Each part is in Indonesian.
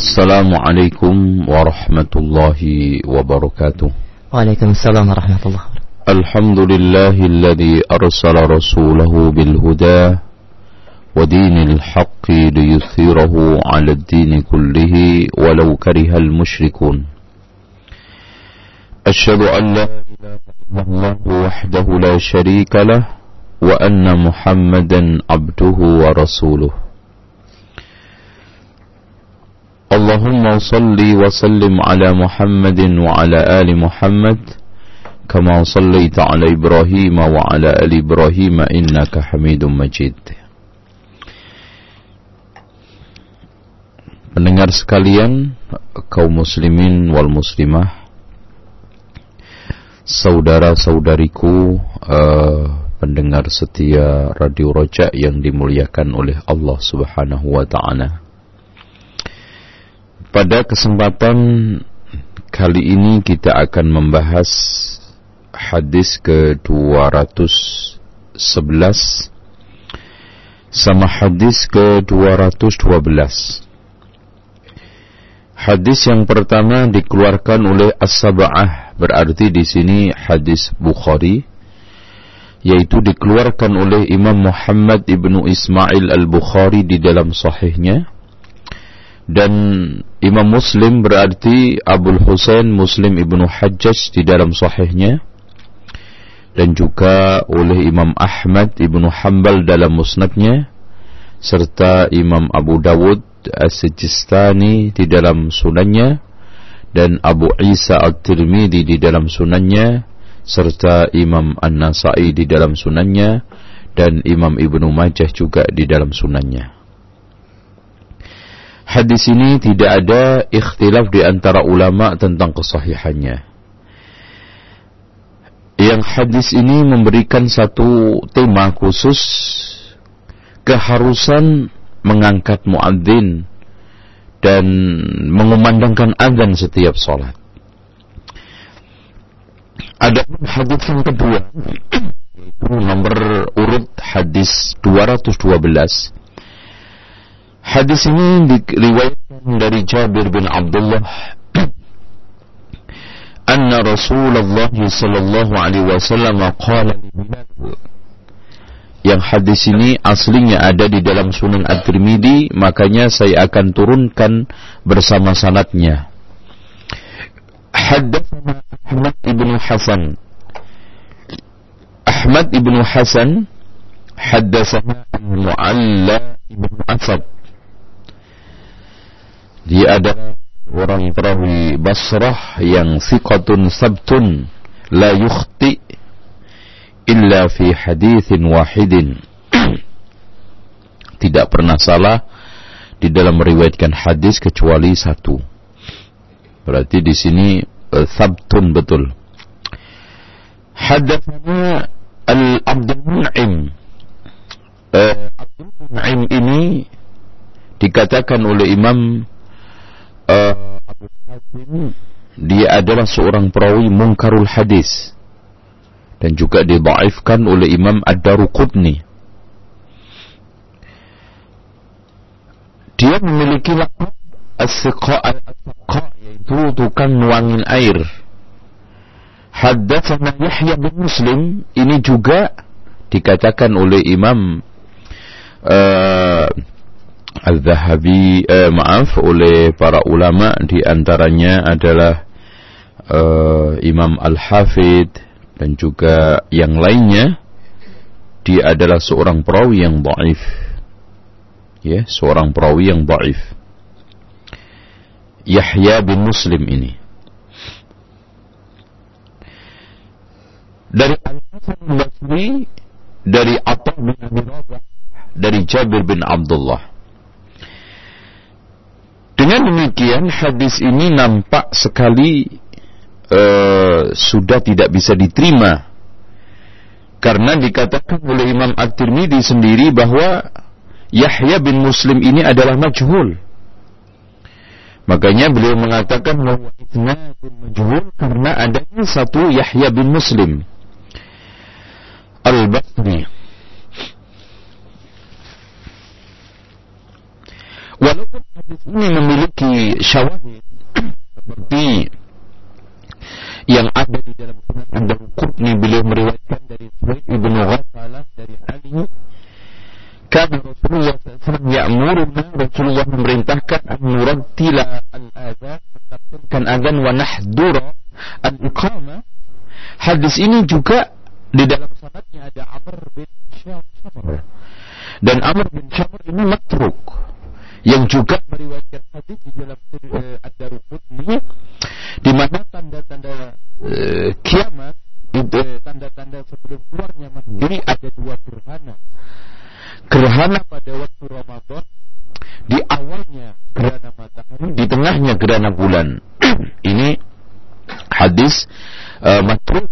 السلام عليكم ورحمة الله وبركاته. وعليكم السلام ورحمة الله الحمد لله الذي أرسل رسوله بالهدى ودين الحق ليثيره على الدين كله ولو كره المشركون. أشهد أن لا إله إلا الله وحده لا شريك له وأن محمدا عبده ورسوله. اللهم صل وسلم على محمد وعلى آل محمد كما صليت على إبراهيم وعلى آل إبراهيم إنك حميد مجيد Pendengar sekalian, kaum muslimin wal muslimah, saudara-saudariku, uh, pendengar setia Radio Roja yang dimuliakan oleh Allah Subhanahu wa taala. Pada kesempatan kali ini kita akan membahas hadis ke-211 sama hadis ke-212. Hadis yang pertama dikeluarkan oleh As-Sab'ah, berarti di sini hadis Bukhari, yaitu dikeluarkan oleh Imam Muhammad ibnu Ismail al-Bukhari di dalam sahihnya dan Imam Muslim berarti Abu Husain Muslim ibnu Hajjaj di dalam sahihnya. Dan juga oleh Imam Ahmad ibnu Hanbal dalam musnadnya. Serta Imam Abu Dawud As-Sijistani di dalam sunannya. Dan Abu Isa At-Tirmidzi di dalam sunannya. Serta Imam An-Nasai di dalam sunannya. Dan Imam Ibnu Majah juga di dalam sunannya. Hadis ini tidak ada ikhtilaf di antara ulama tentang kesahihannya. Yang hadis ini memberikan satu tema khusus keharusan mengangkat muadzin dan mengumandangkan azan setiap sholat. Ada hadis yang kedua, nomor urut hadis 212 Hadis ini diriwayatkan dari Jabir bin Abdullah. Anna Rasulullah sallallahu alaihi wasallam qala yang hadis ini aslinya ada di dalam Sunan At-Tirmidzi makanya saya akan turunkan bersama sanatnya. Haddatsana Ahmad ibn Hasan. Ahmad ibn Hasan haddatsana Mu'alla ibn Asad dia adalah orang perawi Basrah yang siqatun sabtun la yukhti illa fi hadithin wahidin. Tidak pernah salah di dalam meriwayatkan hadis kecuali satu. Berarti di sini uh, sabtun betul. Hadatsana Al-Abdul Mun'im. Uh, Abdul Mun'im ini dikatakan oleh Imam uh, Abu Hatim dia adalah seorang perawi mungkarul hadis dan juga dibaifkan oleh Imam Ad-Daruqutni. Dia memiliki lakab as-siqa yaitu tukang nuangin air. Haddatsana Yahya bin Muslim ini juga dikatakan oleh Imam uh, Al-Zahabi eh, maaf oleh para ulama di antaranya adalah uh, Imam Al-Hafid dan juga yang lainnya. Dia adalah seorang perawi yang dhaif ya seorang perawi yang dhaif Yahya bin Muslim ini. Dari Al-Hasan Basri dari Atta bin Abi dari Jabir bin Abdullah dengan demikian hadis ini nampak sekali uh, sudah tidak bisa diterima karena dikatakan oleh Imam At-Tirmidzi sendiri bahwa Yahya bin Muslim ini adalah majhul. Makanya beliau mengatakan bahwa isnadun majhul karena adanya satu Yahya bin Muslim Al-Basri. Walaupun hadis ini memiliki syawahid seperti yang ada di dalam sunan Ad-Darqutni beliau meriwayatkan dari Suhaib ibnu Ghafalah dari Ali Kata Rasulullah SAW ya'muruna Rasulullah memerintahkan an nurattila al-adhan menafsirkan azan wa nahdura al-iqamah. Hadis ini juga di dalam sanadnya ada Amr bin Syamr. Dan Amr bin Syamr ini matruk yang juga meriwayatkan hadis di dalam uh, Ad-Darqutni di mana tanda-tanda uh, kiamat itu tanda-tanda sebelum keluarnya matahari ada dua gerhana. Gerhana pada waktu Ramadan di awalnya gerhana matahari di tengahnya gerhana bulan. Ini hadis uh, matruk.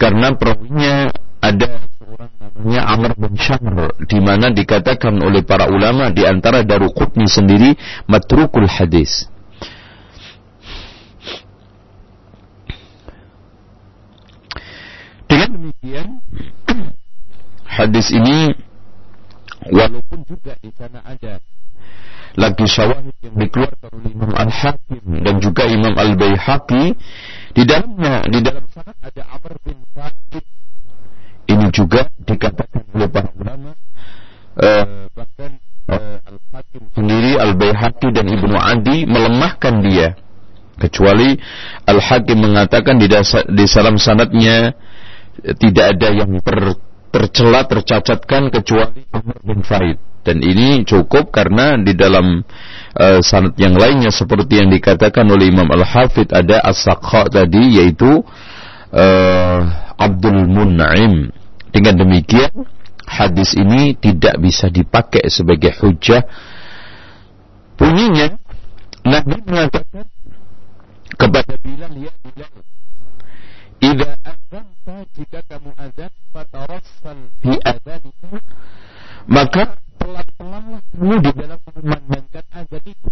Karena perawinya ada seorang namanya Amr bin Syamr di mana dikatakan oleh para ulama di antara Daruqutni sendiri matrukul hadis. Dengan demikian hadis ini walaupun juga di sana ada lagi syawahid yang dikeluarkan oleh Imam Al-Hakim dan juga Imam Al-Baihaqi di dalamnya di dalam sanad ada Amr bin Sa'id ini juga dikatakan oleh para ulama uh, bahkan uh, Al-Hakim sendiri Al-Baihaqi dan Ibnu Adi melemahkan dia. Kecuali Al-Hakim mengatakan di, di dalam sanadnya tidak ada yang ter, tercela tercacatkan kecuali Amr bin Faid dan ini cukup karena di dalam uh, sanad yang lainnya seperti yang dikatakan oleh Imam Al-Hafidh ada as-Saqqa tadi yaitu uh, Abdul Mun'im dengan demikian hadis ini tidak bisa dipakai sebagai hujah bunyinya Nabi mengatakan kepada Bilal ya Bilal Ida azanta jika kamu azan fatarassal fi azanika maka pelan-pelanlah kamu di dalam memandangkan azan itu.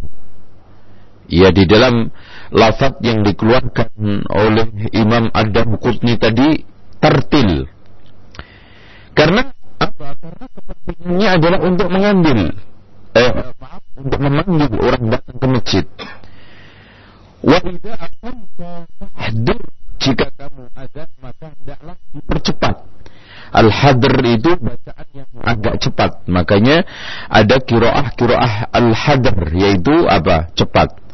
Ya di dalam lafaz yang dikeluarkan oleh Imam Adam Qutni tadi tertil. Karena apa? Karena kepentingannya adalah untuk mengambil eh, maaf untuk memanggil orang datang ke masjid. Wa idza aqamta jika kamu azan maka hendaklah dipercepat. Al-hadr itu bacaan yang agak cepat. Makanya ada kiroah kiroah al-hadr yaitu apa? Cepat.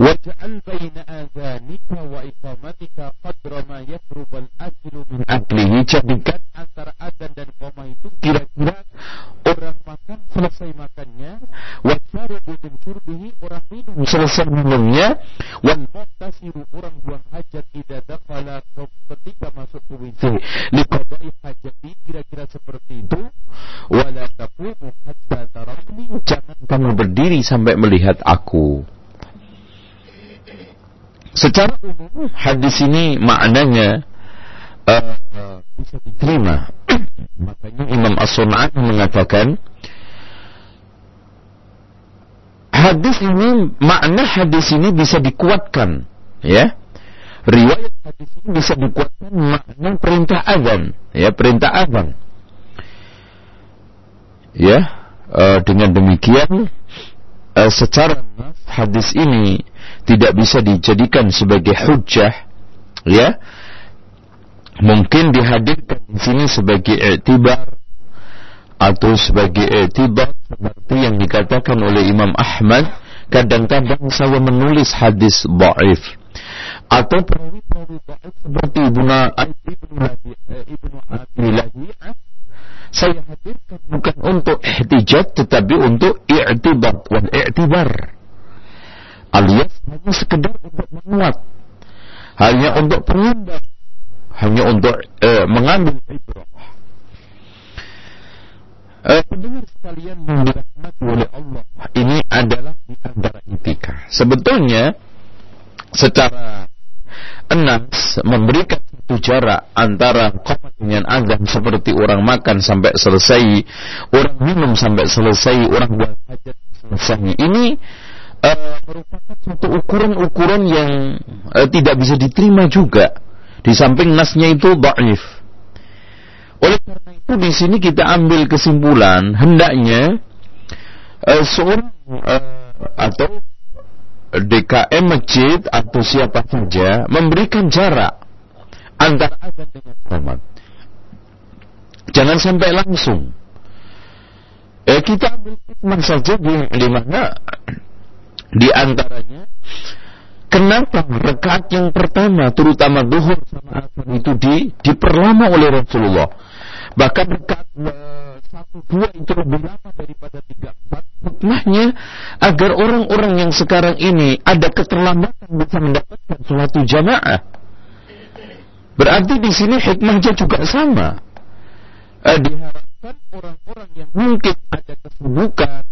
Waj'al baina adzanika wa iqamatika qadra ma yafrub al-aklu min aklihi. Jadikan antara adzan dan iqamah itu kira-kira orang makan selesai makannya, wa syaribu min syurbihi orang minum selesai minumnya, wal muhtasiru orang buang hajat idza dakhala ketika masuk ke WC. Liqada'i hajati kira-kira seperti itu. Wala taqumu hatta tarawni. Jangan kamu berdiri sampai melihat aku. Secara umum hadis ini maknanya uh, bisa diterima. Makanya Imam As-Sun'ani mengatakan hadis ini makna hadis ini bisa dikuatkan, ya. Riwayat hadis ini bisa dikuatkan makna perintah azan, ya, perintah azan. Ya, uh, dengan demikian uh, secara hadis ini tidak bisa dijadikan sebagai hujah ya. Mungkin dihadirkan di sini sebagai i'tibar atau sebagai i'tibar seperti yang dikatakan oleh Imam Ahmad kadang-kadang saya menulis hadis dhaif atau perawi-perawi dhaif seperti Ibnu Ibnu Abi Lahiyah saya hadirkan bukan untuk ihtijat tetapi untuk i'tibar. Wal i'tibar alias hanya sekedar untuk menguat hanya untuk pengindah hanya untuk eh, mengambil ibrah. Eh, pendengar sekalian yang dirahmati oleh Allah ini adalah di antara etika sebetulnya secara enas memberikan satu jarak antara komat dengan azan seperti orang makan sampai selesai, orang minum sampai selesai, orang buat hajat selesai. Ini uh, merupakan satu ukuran-ukuran yang uh, tidak bisa diterima juga. Di samping nasnya itu dhaif. Oleh karena itu di sini kita ambil kesimpulan hendaknya uh, seorang uh, atau DKM masjid atau siapa saja memberikan jarak antara azan dengan komat. Jangan sampai langsung. Eh, kita ambil saja di, di mana di antaranya kenapa rekaat yang pertama terutama duhur sama asar itu di diperlama oleh Rasulullah? Bahkan rekaat uh, satu dua itu lebih lama daripada tiga empat. Hikmahnya agar orang-orang yang sekarang ini ada keterlambatan bisa mendapatkan suatu jamaah. Berarti di sini hikmahnya juga sama. Uh, diharapkan orang-orang yang mungkin ada kesibukan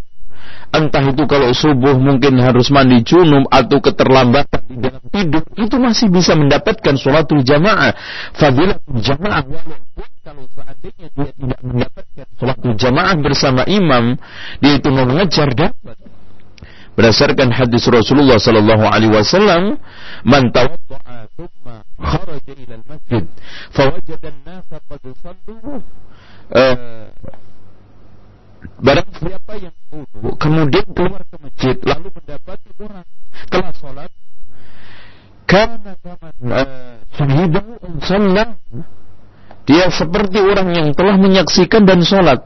entah itu kalau subuh mungkin harus mandi junub atau keterlambatan di dalam tidur itu masih bisa mendapatkan sholatul jamaah. Fadilah jamaah walaupun kalau seandainya dia tidak mendapatkan sholatul jamaah bersama imam dia itu mau mengejar dapat berdasarkan hadis Rasulullah sallallahu alaihi wasallam man thumma kharaja ila al-masjid fawajada an-nasa qad sallu uh, Barang siapa yang wudhu kemudian keluar ke masjid lalu mendapati orang telah sholat karena syahidahu sholat dia seperti orang yang telah menyaksikan dan sholat.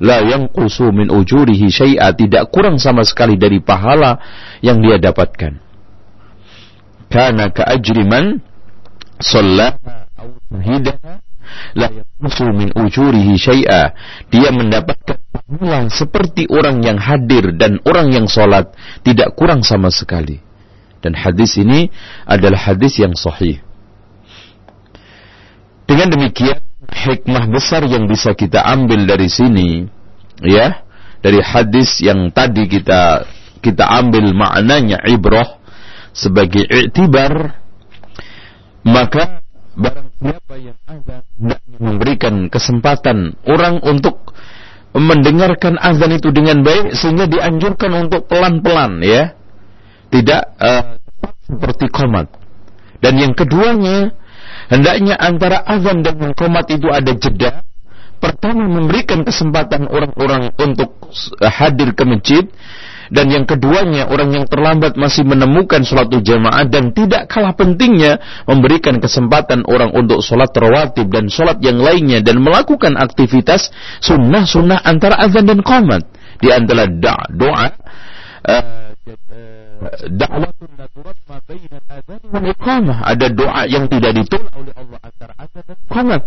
La yang kusu min ujurihi syai'a tidak kurang sama sekali dari pahala yang dia dapatkan. Karena keajriman sholat syahidaha la yanqusu min ujurihi syai'a. Dia mendapatkan pahala seperti orang yang hadir dan orang yang sholat tidak kurang sama sekali. Dan hadis ini adalah hadis yang sahih. Dengan demikian hikmah besar yang bisa kita ambil dari sini ya dari hadis yang tadi kita kita ambil maknanya ibrah sebagai i'tibar maka barang siapa yang azan hendaknya memberikan kesempatan orang untuk mendengarkan azan itu dengan baik sehingga dianjurkan untuk pelan-pelan ya. Tidak uh, seperti komat. Dan yang keduanya hendaknya antara azan dan komat itu ada jeda. Pertama memberikan kesempatan orang-orang untuk hadir ke masjid dan yang keduanya orang yang terlambat masih menemukan sholat jamaah dan tidak kalah pentingnya memberikan kesempatan orang untuk sholat rawatib dan sholat yang lainnya dan melakukan aktivitas sunnah-sunnah antara azan dan qomat di antara da doa uh, da'watun ma baina ada doa yang tidak ditolak oleh Allah antara azan dan qomat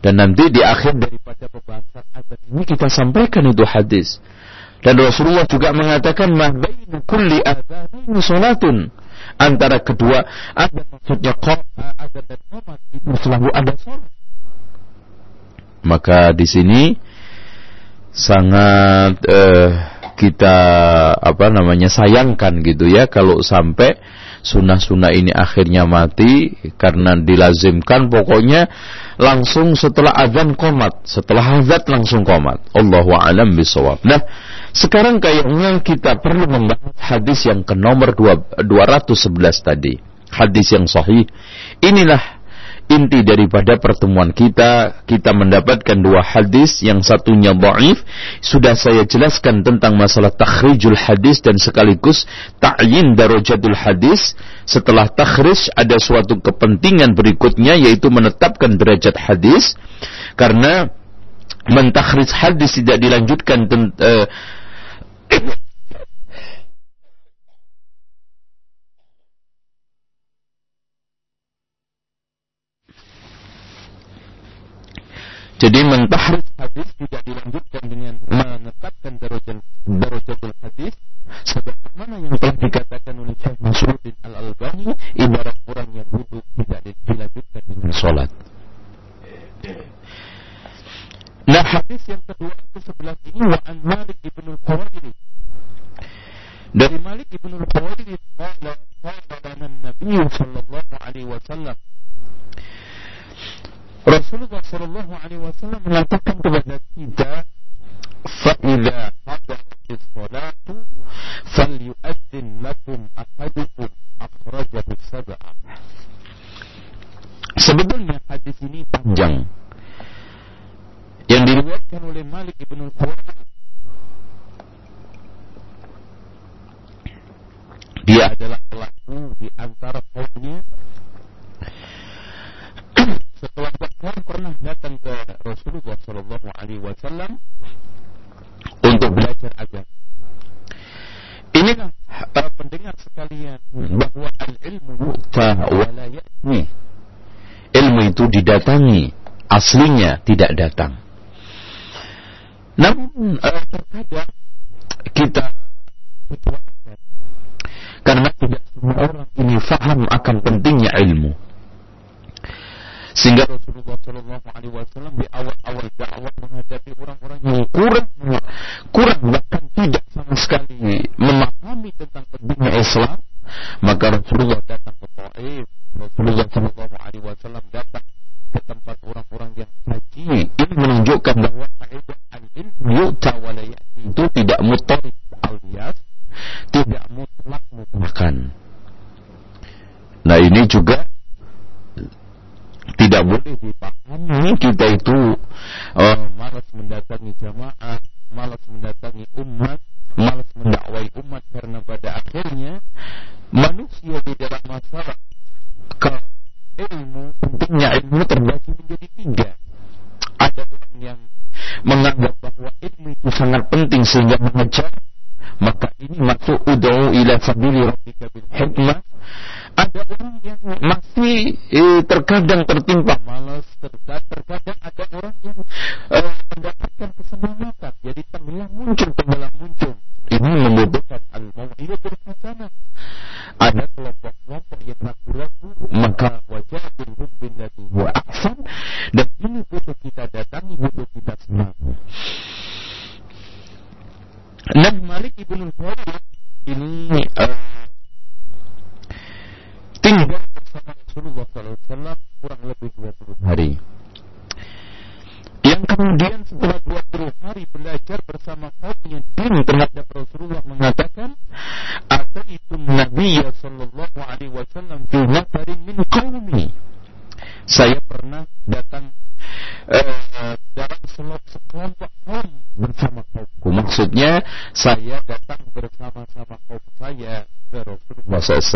dan nanti di akhir daripada pembahasan azan ini kita sampaikan itu hadis dan Rasulullah juga mengatakan mahbainu kulli adzanaini salatun. Antara kedua ada maksudnya ada dan qomat itu selalu ada salat. Maka di sini sangat eh, kita apa namanya sayangkan gitu ya kalau sampai sunnah-sunnah ini akhirnya mati karena dilazimkan pokoknya langsung setelah azan komat setelah azan langsung komat Allahu alam bisawab nah sekarang kayaknya kita perlu membahas hadis yang ke nomor 211 tadi. Hadis yang sahih. Inilah inti daripada pertemuan kita. Kita mendapatkan dua hadis. Yang satunya dhaif sudah saya jelaskan tentang masalah takhrijul hadis dan sekaligus ta'yin darajatul hadis. Setelah takhrij ada suatu kepentingan berikutnya yaitu menetapkan derajat hadis. Karena mentakhrij hadis tidak dilanjutkan uh, Jadi mentahrif hadis tidak dilanjutkan dengan menetapkan darajat darajatul hadis sebagaimana yang telah dikatakan oleh Syekh Nasruddin Al-Albani ibarat orang yang wudhu tidak dilanjutkan dengan sholat. Nah hadis yang kedua itu sebelah ini wa an Malik ibn al-Khawairi dari Malik ibn al-Khawairi qala qala Nabi sallallahu alaihi wasallam Rasulullah Shallallahu Alaihi Wasallam mengatakan kepada kita, "Fa'ila hadaratis salatu, falyu'adzin lakum ahadukum akhrajahu sab'ah." Sebetulnya hadis ini panjang yang diriwayatkan oleh Malik bin Al-Qurra dia adalah pelaku di antara kaumnya setelah Bakar pernah datang ke Rasulullah Shallallahu Alaihi Wasallam untuk belajar agama. Inilah para pendengar sekalian bahwa al ilmu buta walayatni Ilmu itu didatangi, aslinya tidak datang. Namun uh, terkadang kita karena tidak semua orang ini faham akan pentingnya ilmu. Sehingga Rasulullah Shallallahu Alaihi Wasallam di awal-awal dakwah menghadapi orang-orang yang kurang, kurang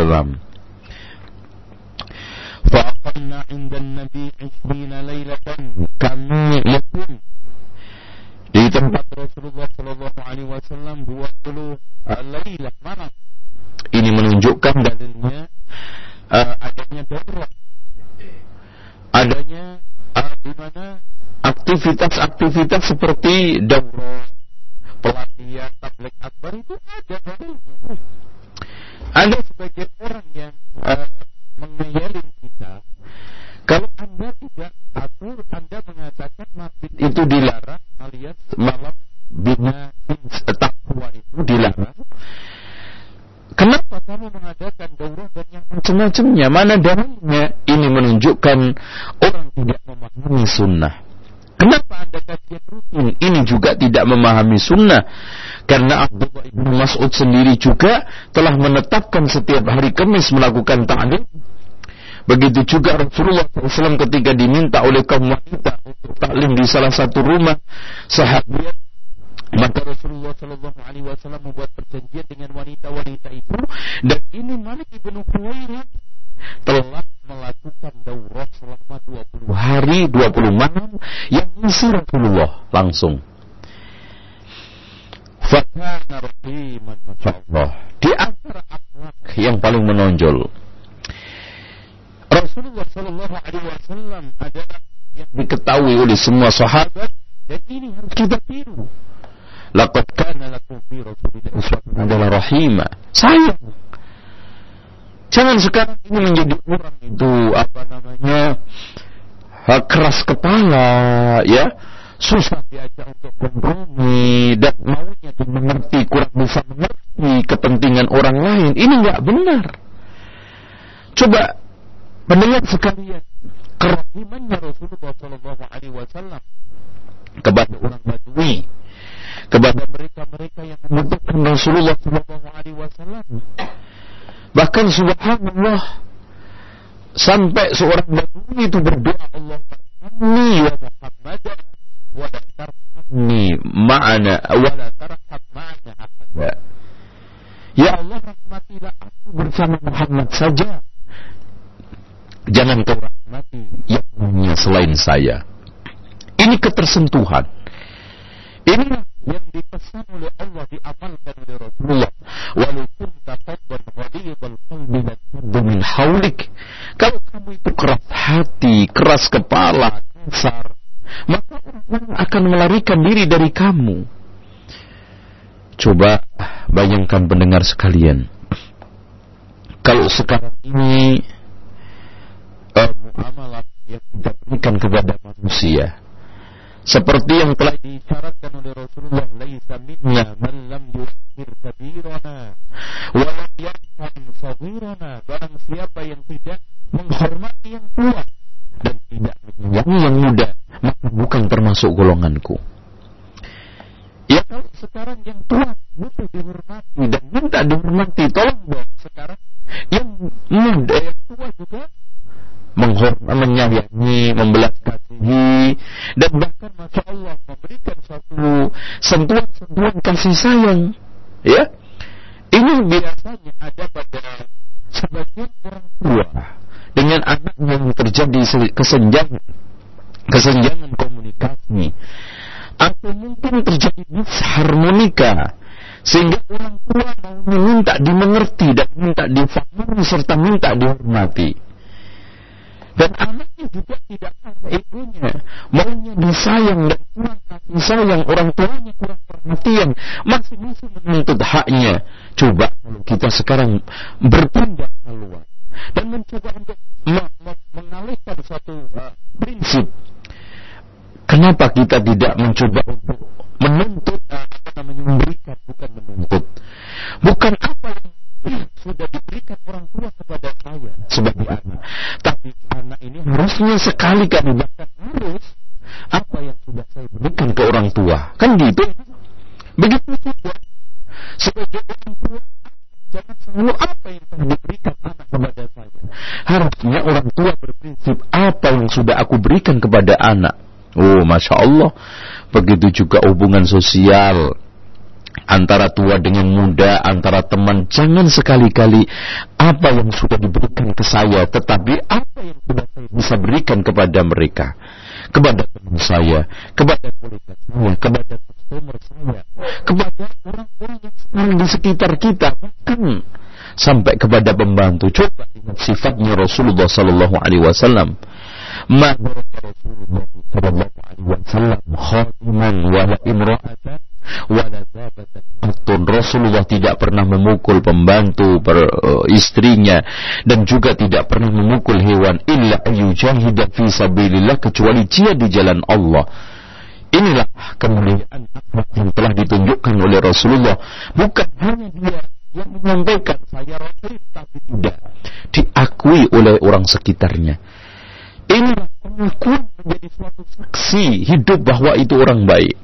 Rasulullah macam-macamnya? Mana dalilnya? Ini menunjukkan orang tidak memahami sunnah. Kenapa anda kajian rutin? Ini juga tidak memahami sunnah. Karena Abdullah ibn Mas'ud sendiri juga telah menetapkan setiap hari Kamis melakukan ta'lim Begitu juga Rasulullah SAW ketika diminta oleh kaum wanita untuk taklim di salah satu rumah sahabat maka Rasulullah Shallallahu Alaihi Wasallam membuat perjanjian dengan wanita-wanita itu dan ini Malik ibnu Khuwailid telah melakukan daurah selama 20 hari 20 malam yang misi Rasulullah langsung. Di antara akhlak yang paling menonjol Rasulullah Shallallahu Alaihi Wasallam adalah yang diketahui oleh semua sahabat dan ini harus kita tiru. Laqad kana lakum fi Rasulillah uswatun adalah rahimah. Sayang. Jangan sekarang ini menjadi orang itu apa namanya keras kepala, ya susah diajak untuk kompromi dan maunya itu mengerti kurang bisa mengerti kepentingan orang lain. Ini nggak benar. Coba Mendengar sekalian kerahimannya Rasulullah Shallallahu Alaihi Wasallam kepada orang Badui, kepada mereka-mereka yang membutuhkan Rasulullah Shallallahu Alaihi Wasallam. Bahkan Subhanallah sampai seorang Badui itu berdoa Allah tarhamni wa Muhammad wa la tarhamni ma'ana wa la tarham ma'ana ahada. Ya Allah rahmatilah aku bersama Muhammad saja. Jangan kau rahmati yang lainnya selain saya. Ini ketersentuhan. Ini yang dipesan oleh Allah diamalkan oleh Rasulullah. Walaupun taqabban ghalidhal qalbi dan min haulik. Kalau kamu itu keras hati, keras kepala, kasar, maka orang akan melarikan diri dari kamu. Coba bayangkan pendengar sekalian. Kalau sekarang ini uh, muamalah yang kita berikan kepada manusia seperti yang telah disyaratkan oleh Rasulullah laisa minna man lam yukhir kabirana wa lam yarham saghirana. Barang siapa yang tidak menghormati yang tua dan tidak menyayangi yang muda maka bukan termasuk golonganku. Ya kalau sekarang yang tua butuh dihormati dan minta dihormati tolong dong sekarang. Yang muda yang tua juga menghormati, menyayangi, membelas kasihi, dan bahkan masya Allah memberikan satu sentuhan-sentuhan kasih sayang. Ya, ini biasanya ada pada sebagian orang tua dengan anak yang terjadi kesenjangan, kesenjangan komunikasi, atau mungkin terjadi disharmonika sehingga orang tua mau minta dimengerti dan minta difahami serta minta dihormati. Dan anaknya juga tidak ada ibunya. Maunya disayang dan kurang kasih sayang. Orang tuanya kurang perhatian. Masing-masing menuntut haknya. Coba kalau kita sekarang berpindah keluar. Dan mencoba untuk mengalihkan suatu uh, prinsip. Kenapa kita tidak mencoba untuk menuntut, uh, apa namanya, memberikan, bukan menuntut. Bukan apa yang sudah diberikan orang tua kepada saya sebagai anak. Tapi anak ini harusnya sekali kali bahkan harus apa yang sudah saya berikan ke orang tua. Kan gitu. Begitu juga sebagai orang tua jangan selalu apa yang telah diberikan anak kepada saya. Harusnya orang tua berprinsip apa yang sudah aku berikan kepada anak. Oh, masya Allah. Begitu juga hubungan sosial antara tua dengan muda, antara teman. Jangan sekali-kali apa yang sudah diberikan ke saya, tetapi apa yang sudah saya bisa berikan kepada mereka, kepada teman saya, kepada kolega saya, kepada customer saya, kepada orang-orang yang di sekitar kita, bahkan sampai kepada pembantu. Coba sifatnya Rasulullah Sallallahu Alaihi Wasallam. Ma Rasulullah Sallallahu Alaihi Wasallam khadiman wala imra'atan Rasulullah tidak pernah memukul pembantu per, uh, istrinya dan juga tidak pernah memukul hewan illa ayyujahida fi sabilillah kecuali dia di jalan Allah. Inilah kemuliaan yang telah ditunjukkan oleh Rasulullah. Bukan hanya dia yang menyampaikan saya rasul tapi tidak diakui oleh orang sekitarnya. Inilah pengakuan menjadi suatu saksi hidup bahwa itu orang baik.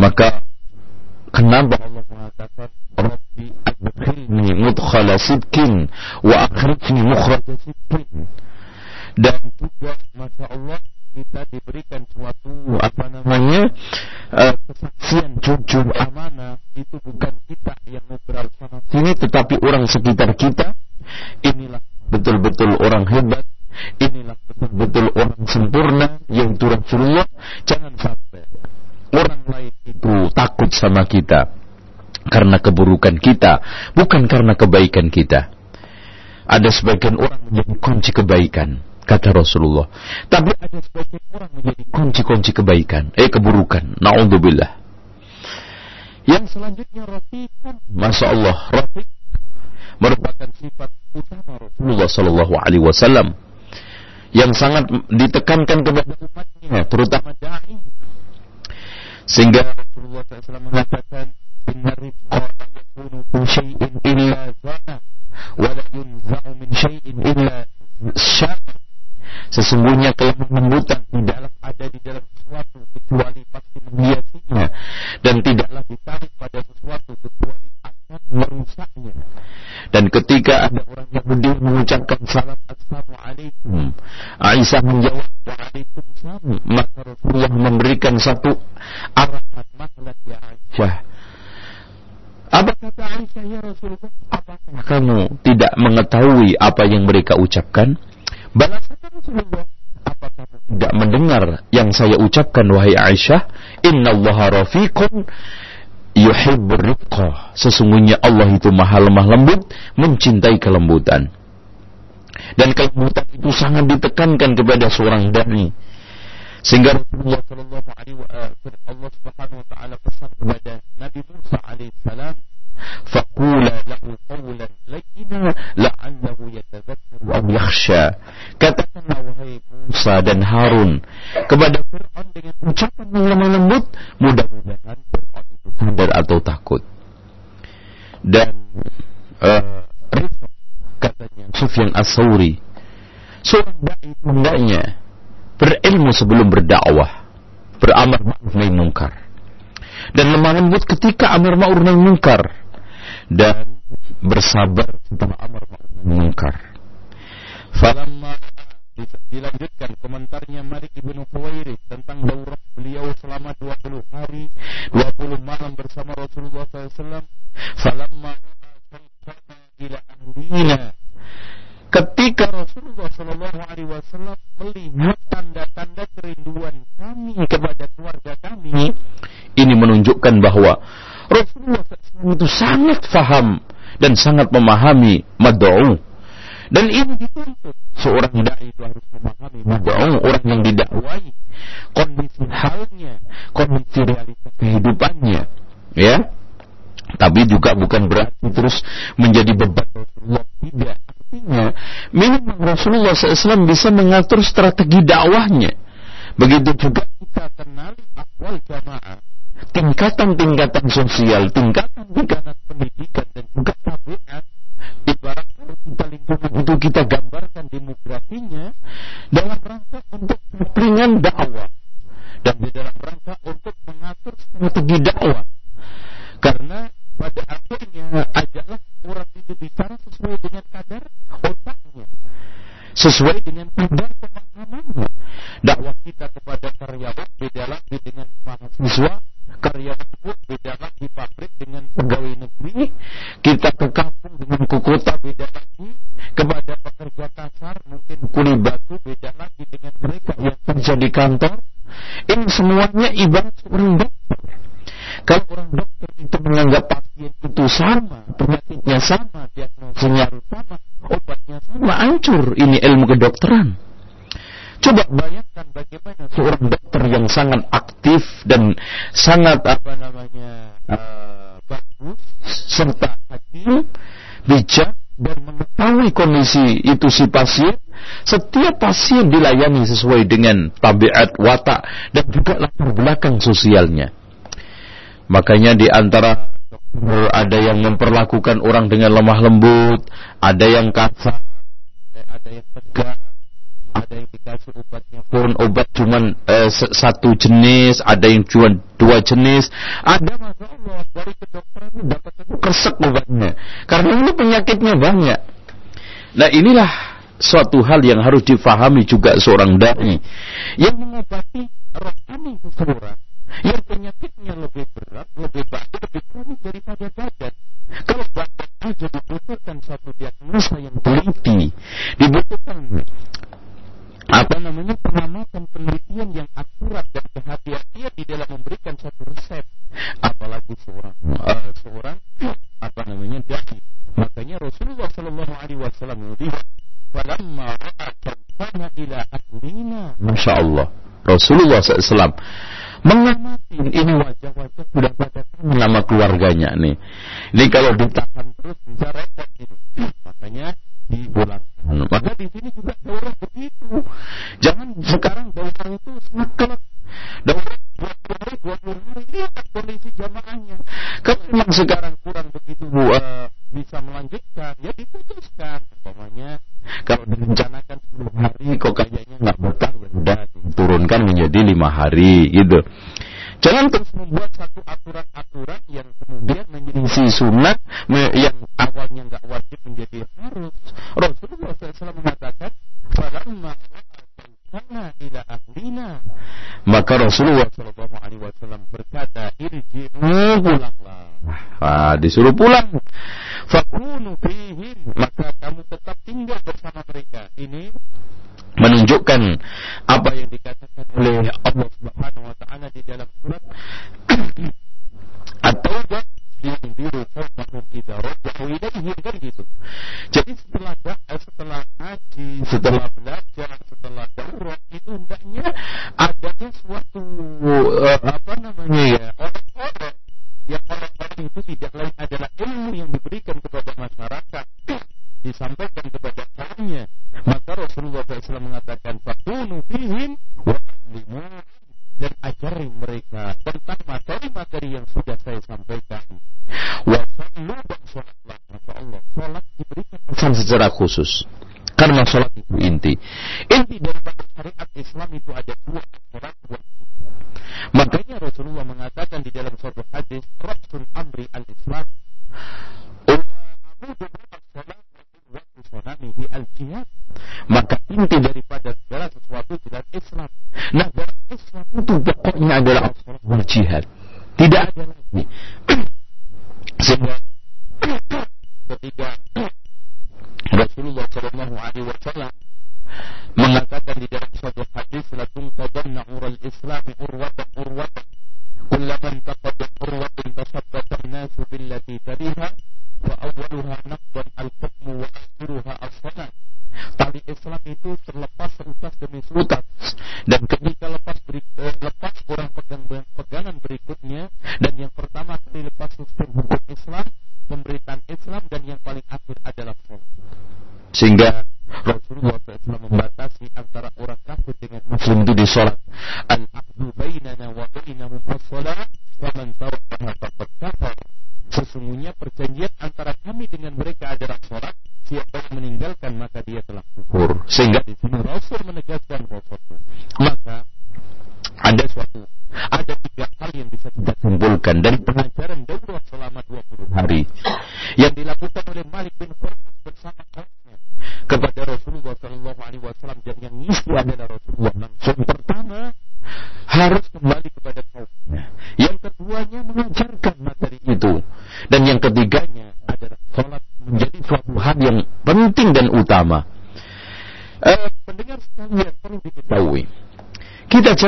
Maka kenapa Allah mengatakan Rabbi adkhilni mudkhala sidkin wa akhrijni mukhraja sidkin dan juga Masya Allah kita diberikan suatu apa namanya uh, kesaksian jujur amanah. Itu bukan kita yang ngobrol sana sini tetapi orang sekitar kita. Inilah betul-betul orang hebat inilah betul-betul orang sempurna yaitu Rasulullah jangan sampai orang lain itu takut sama kita karena keburukan kita, bukan karena kebaikan kita. Ada sebagian orang menjadi kunci kebaikan, kata Rasulullah. Tapi ada sebagian orang menjadi kunci-kunci kebaikan, eh keburukan. Naudzubillah. Yang selanjutnya rafiqan, masya Allah, rafiq merupakan sifat utama Rasulullah Sallallahu Alaihi Wasallam yang sangat ditekankan kepada umatnya, terutama dai sehingga Rasulullah SAW mengatakan Inna rifqa yakunu fi illa zana wa yunza'u min syai'in illa syama Sesungguhnya kelembutan tidaklah ada di dalam sesuatu kecuali pasti menghiasinya dan tidaklah ditarik pada sesuatu kecuali akan merusaknya. Dan ketika ada orang Yahudi mengucapkan salam Assalamualaikum, Aisyah menjawab Waalaikumsalam, maka Rasulullah memberikan satu arahan makhluk ya Aisyah. Apakah kata Aisyah, ya Rasulullah, apakah kamu tidak mengetahui apa yang mereka ucapkan? Balas Rasulullah, apa kamu tidak mendengar yang saya ucapkan wahai Aisyah? Inna Allah rafiqun yuhibbur. Sesungguhnya Allah itu maha lemah lembut, mencintai kelembutan. Dan kelembutan itu sangat ditekankan kepada seorang dai. Sehingga Rasulullah Shallallahu Alaihi Wasallam Allah Subhanahu Wa Taala pesan kepada Nabi Musa Alaihi Salam, "Fakula lahu qawlan layyina la'allahu yatadhakkaru aw yakhsha." Katakanlah wahai Musa dan Harun kepada Fir'aun dengan ucapan yang lemah lembut, mudah-mudahan Fir'aun itu sadar atau takut. Dan uh, katanya Sufyan dai hendaknya berilmu sebelum berdakwah, beramar ma'ruf nahi munkar. Dan lemah lembut ketika amar ma'ruf nahi munkar dan bersabar setelah amar ma'ruf nahi munkar. Falamma dilanjutkan komentarnya Malik ibnu Khuwairith tentang daurah beliau selama 20 hari 20 malam bersama Rasulullah SAW falamma ila ahlina ketika Rasulullah Shallallahu Alaihi Wasallam melihat tanda-tanda kerinduan kami kepada keluarga kami, ini menunjukkan bahwa Rasulullah SAW itu sangat faham dan sangat memahami mad'u. Dan ini dituntut seorang dai itu harus memahami mad'u, orang yang didakwai, kondisi halnya, kondisi realitas kehidupannya, ya. Tapi juga bukan berarti terus menjadi beban Rasulullah tidak Artinya, minimal Rasulullah SAW bisa mengatur strategi dakwahnya. Begitu juga kita kenal akwal jamaah. Tingkatan-tingkatan sosial, tingkatan-tingkatan pendidikan, dan juga tabiat. Ibarat kita lingkungan itu kita gambarkan demografinya dalam rangka untuk kepentingan dakwah. Dan di dalam rangka untuk mengatur strategi dakwah. Karena pada akhirnya ajaklah orang itu bicara sesuai dengan kadar sesuai dengan kadar pemahamannya dakwah kita kepada karyawan beda lagi dengan mahasiswa karyawan pun beda lagi pabrik dengan pegawai negeri. Kita ke kampung dengan ke kota beda lagi. Kepada pekerja kasar mungkin kuli batu beda lagi dengan mereka yang kerja di kantor. Ini semuanya ibarat dokter kalau orang dokter itu menganggap pasien itu sama, penyakitnya sama, diagnosanya sama, obatnya sama, hancur ini ilmu kedokteran. Coba bayangkan bagaimana seorang dokter yang sangat aktif dan sangat apa namanya uh, bagus serta hakim, bijak dan mengetahui kondisi itu si pasien. Setiap pasien dilayani sesuai dengan tabiat watak dan juga latar belakang sosialnya. Makanya di antara ada yang memperlakukan orang dengan lemah lembut, ada yang kasar, ada yang tegas, ada yang dikasih obatnya pun obat cuma eh, satu jenis, ada yang cuma dua jenis, ada masa Allah dari kedokteran dapat kesek obatnya, karena ini penyakitnya banyak. Nah inilah suatu hal yang harus difahami juga seorang dai yang mengobati rohani seseorang yang penyakitnya lebih berat, lebih baik, lebih kronik daripada badan. Kalau badan aja dibutuhkan satu diagnosa yang teliti, dibutuhkan apa namanya pengamatan penelitian yang akurat dan kehati-hatian di dalam memberikan satu resep. Apalagi seorang uh, seorang apa namanya dai. Makanya Rasulullah Shallallahu Alaihi Wasallam falamma ra'a ila ahlina. Masya Allah. Rasulullah SAW mengamati ini wajah-wajah sudah pada keluarganya nih. Ini kalau ditahan disuruh pulang. nüfusus. sehingga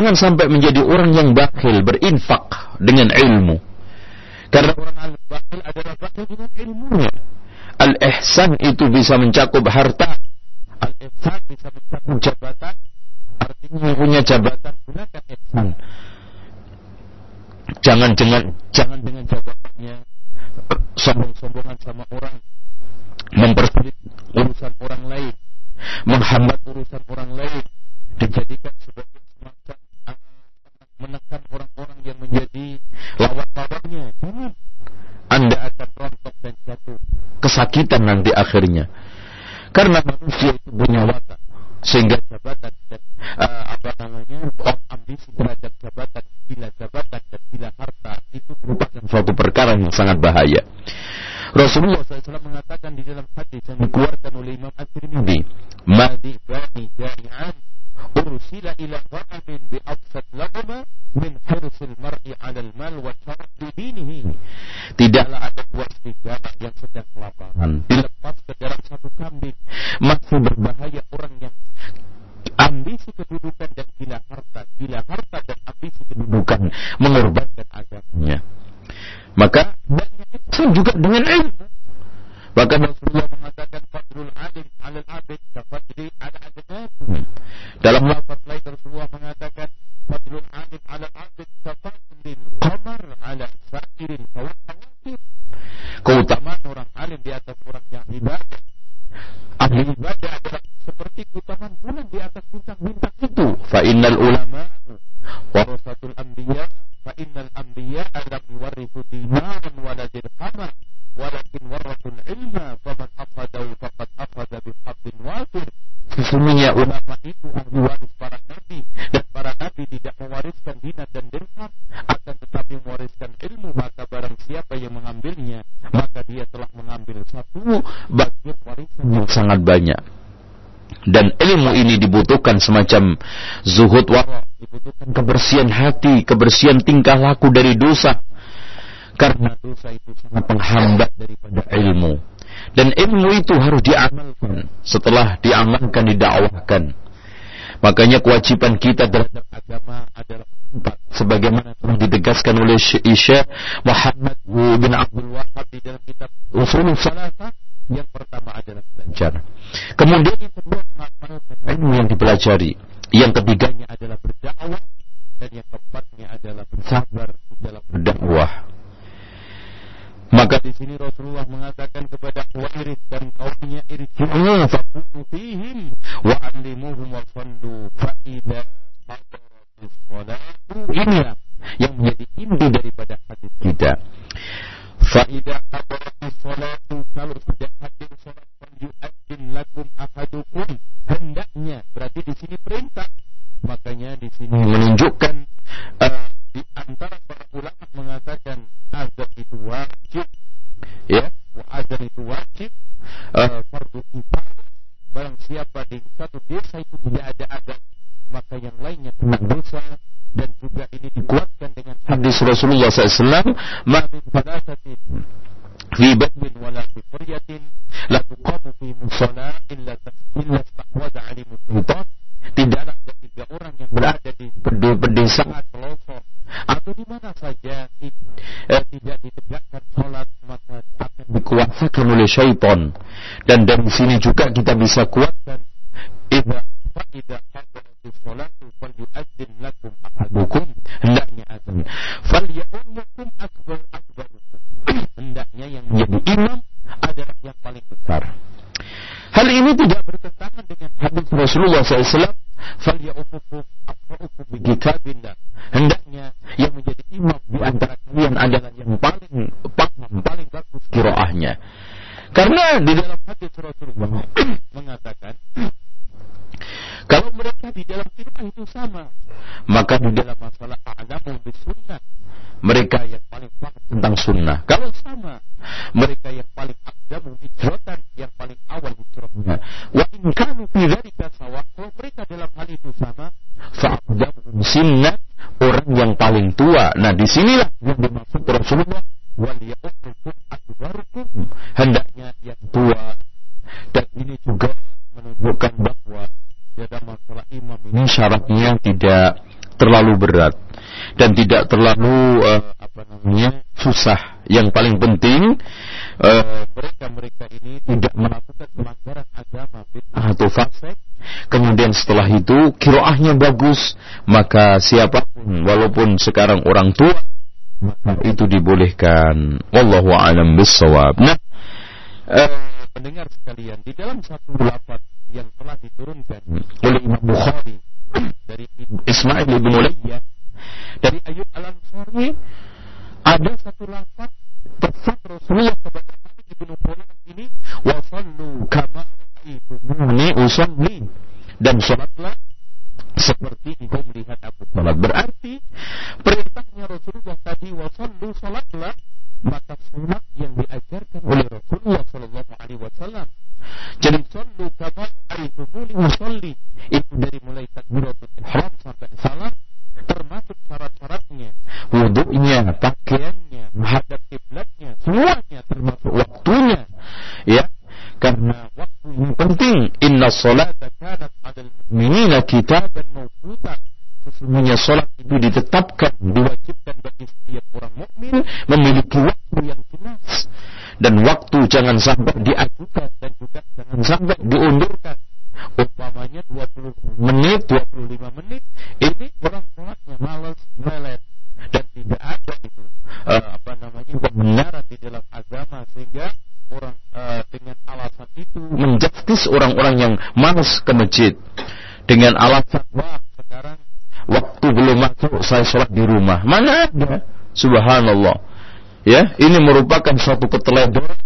Jangan sampai menjadi orang yang bakhil, berinfak dengan ilmu. Karena orang yang bakhil adalah bakhil dengan ilmunya. Al-ihsan itu bisa mencakup harta. Al-ihsan bisa mencakup jabatan. Artinya punya jabatan, gunakan ihsan. Jangan jangan dalam semacam zuhud wara dibutuhkan kebersihan hati, kebersihan tingkah laku dari dosa. Karena dosa itu sangat penghambat daripada ilmu. Dan ilmu itu harus diamalkan. Setelah diamalkan, didakwahkan. Makanya kewajiban kita terhadap agama adalah empat. Sebagaimana telah ditegaskan oleh Syekh Muhammad bin Abdul Wahab di dalam kitab usulul Salam ilmu yang dipelajari. SAW ma min thalathatin fi badwin wala fi qaryatin la tuqamu fi musalla illa illa istahwada alimu sultan. Tidaklah ada tiga orang yang berada di pedesaan pelosok. Atau di mana saja eh, tidak ditegakkan sholat maka akan dikuasakan oleh syaitan. Dan dari sini juga kita bisa kuatkan idza fa idza hadaratis salatu falyu'adzin lakum ahadukum. Hendaknya azan falyummukum akbar akbar hendaknya yang menjadi imam adalah yang paling besar Hal ini tidak bertentangan dengan hadis Rasulullah SAW. Falya'umukum aqra'ukum bi kitabillah. Hendaknya yang menjadi imam di antara kalian adalah yang paling paham, paling bagus kiroahnya. Karena di dalam hadis Rasulullah mengatakan kalau mereka di dalam kiroah itu sama, maka di dalam masalah a'lamu bis sunnah mereka yang paling paham tentang sunnah. Kalau sama, mereka yang paling aqdamu hijratan, yang paling awal hijrahnya. Wa in kanu fi dzalika sawa, kalau mereka dalam hal itu sama, fa'aqdamu sunnah, orang yang paling tua. Nah, di sinilah yang dimaksud Rasulullah wal ya'ukum akbarukum, hendaknya yang tua. Dan ini juga menunjukkan bahwa dalam masalah imam ini syaratnya tidak terlalu berat dan tidak terlalu uh, apa namanya susah. Yang paling penting mereka-mereka uh, ini tidak melakukan pelanggaran agama atau fasik. Kemudian setelah itu kiroahnya bagus, maka siapa pun walaupun sekarang orang tua itu dibolehkan. Wallahu a'lam bissawab. Nah, uh, pendengar sekalian, di dalam satu lafaz yang telah diturunkan oleh Imam Bukhari dari Ismail bin Ulayyah dari Ayub Al-Ansari ada satu lafaz pesan Rasulullah kepada Ali bin Fulan ini wa sallu kama ra'aitumuni usalli dan salatlah seperti engkau melihat aku salat. Berarti perintahnya Rasulullah tadi wa sallu salatlah maka sunat yang diajarkan oleh Rasulullah Sallallahu Alaihi Wasallam. Jadi sallu kama ra'aitumuni usalli itu dari mulai takbiratul ihram sampai salat termasuk syarat-syaratnya, wudhunya, pakaiannya, menghadap kiblatnya, semuanya termasuk waktunya. Ya, karena waktu ini penting. Inna salata kanat 'alal mu'minina kitaban mawquta. Sesungguhnya salat itu ditetapkan, diwajibkan bagi setiap orang mukmin memiliki waktu yang jelas. Dan waktu jangan sampai diajukan dan juga jangan sampai diundurkan umpamanya 20 menit, 25 menit, ini orang sholatnya malas, melet dan tidak ada itu uh, apa namanya pembenaran di dalam agama sehingga orang uh, dengan alasan itu menjustis orang-orang yang malas ke masjid. Dengan alasan sekarang waktu belum masuk saya sholat di rumah. Mana ada? Subhanallah. Ya ini merupakan suatu keteledoran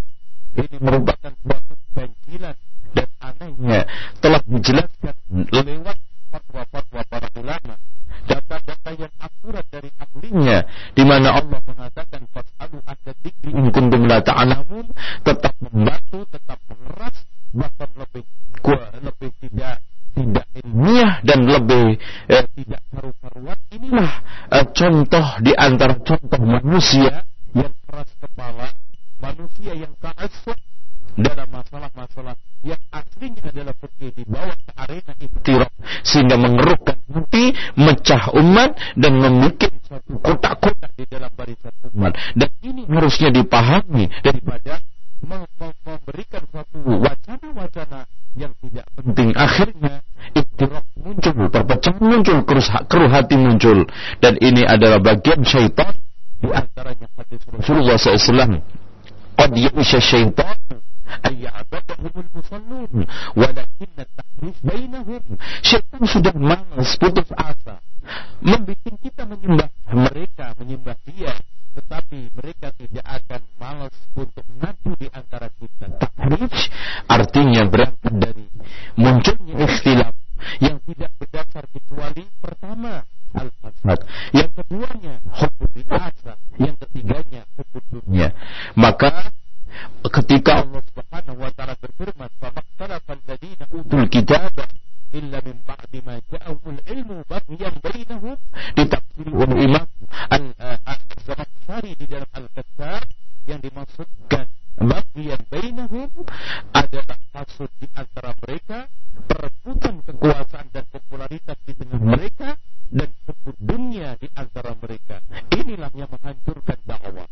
ini merupakan suatu banjilan dan anehnya telah dijelaskan lewat fatwa-fatwa para ulama. Data-data yang akurat dari ahlinya di mana Allah mengatakan fasalu ahla dzikri in kuntum tetap membantu tetap mengeras bahkan lebih kuat lebih tidak tidak ilmiah dan lebih eh, tidak karu-karuan inilah eh, contoh di antara contoh manusia yang kepala manusia yang ta'assub dalam masalah-masalah yang aslinya adalah fikih dibawa ke arena ibtirah sehingga mengerukkan hati, mecah umat dan membuat satu kotak-kotak di dalam barisan umat. Dan ini harusnya dipahami daripada memberikan suatu wacana-wacana yang tidak penting. Akhirnya ikhtiraf muncul, perpecahan muncul, keruh hati muncul. Dan ini adalah bagian syaitan di antaranya hati Rasulullah SAW. Qad yamsha syaitan ayya'badahumul musallun walakin at-tahrif bainahum syaitan sudah malas putus asa membuat kita menyembah mereka menyembah dia tetapi mereka tidak akan malas untuk mengadu di antara kita. Tahrij artinya berangkat dari munculnya ikhtilaf yang tidak berdasar kecuali pertama al-fasad. Yang keduanya hukum asa yang ketiganya hukum dunia maka ketika Allah Subhanahu wa taala berfirman, "Famakhtalafa alladziina utul kitaba illa min ba'di ma ja'ahumul ilmu baghyan bainahum." Ditafsir oleh Imam Al-Zamakhshari di dalam Al-Katsar yang dimaksudkan baghyan bainahum adalah maksud di antara mereka perebutan kekuasaan dan popularitas di tengah mereka dan sebut dunia di antara mereka. Inilah yang menghancurkan dakwah.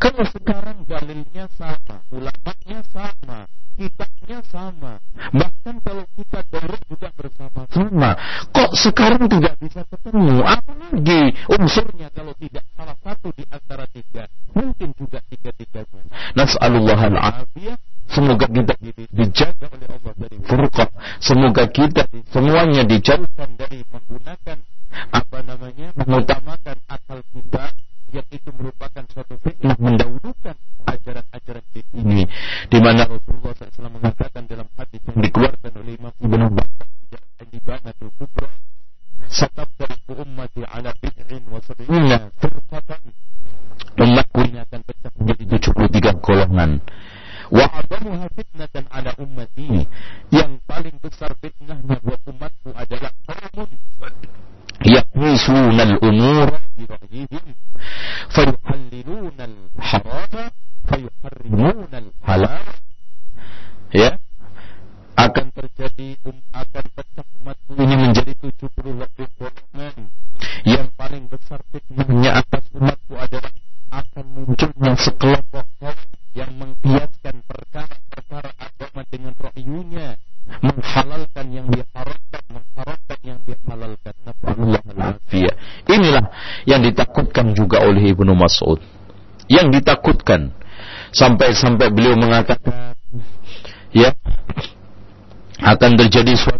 Kalau sekarang dalilnya sama, ulamanya sama, kitabnya sama, bahkan kalau kita dorong juga bersama-sama, kok sekarang tidak bisa ketemu? Apalagi unsurnya kalau tidak salah satu di antara tiga, mungkin juga tiga-tiganya. Nas'alullah al-afiyah Semoga kita dijaga oleh Allah dari furqah. Semoga kita semuanya dijauhkan dari menggunakan apa namanya? Mengutamakan akal kita yang itu merupakan suatu fitnah mendahulukan ajaran-ajaran ini di mana sampai-sampai beliau mengatakan ya akan terjadi suatu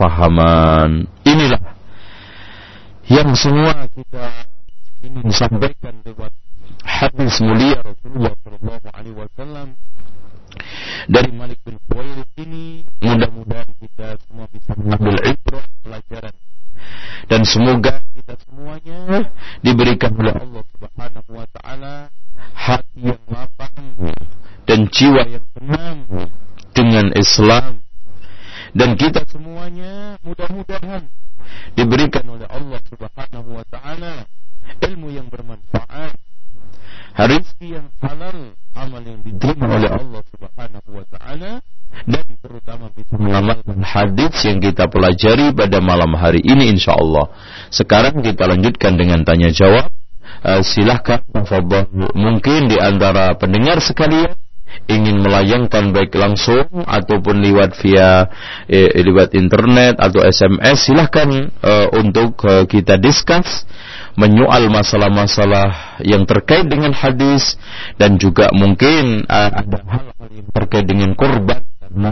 kefahaman. Inilah yang semua kita ingin sampaikan lewat hadis mulia Rasulullah Shallallahu Alaihi Wasallam dari Malik bin Khuwailid ini mudah-mudahan kita semua bisa mengambil ibrah pelajaran dan semoga kita semuanya diberikan oleh Allah Subhanahu wa taala hati yang lapang dan jiwa yang tenang dengan Islam dan kita semuanya mudah-mudahan diberikan oleh Allah Subhanahu wa taala ilmu yang bermanfaat rezeki yang halal, amal yang diterima oleh Allah Subhanahu wa taala dan terutama bisa mengamalkan hadis yang kita pelajari pada malam hari ini insya Allah. Sekarang kita lanjutkan dengan tanya jawab. Uh, silahkan mungkin di antara pendengar sekalian ingin melayangkan baik langsung ataupun lewat via eh, lewat internet atau SMS silahkan uh, untuk uh, kita discuss menyoal masalah-masalah yang terkait dengan hadis dan juga mungkin uh, ada hal-hal yang terkait dengan korban karena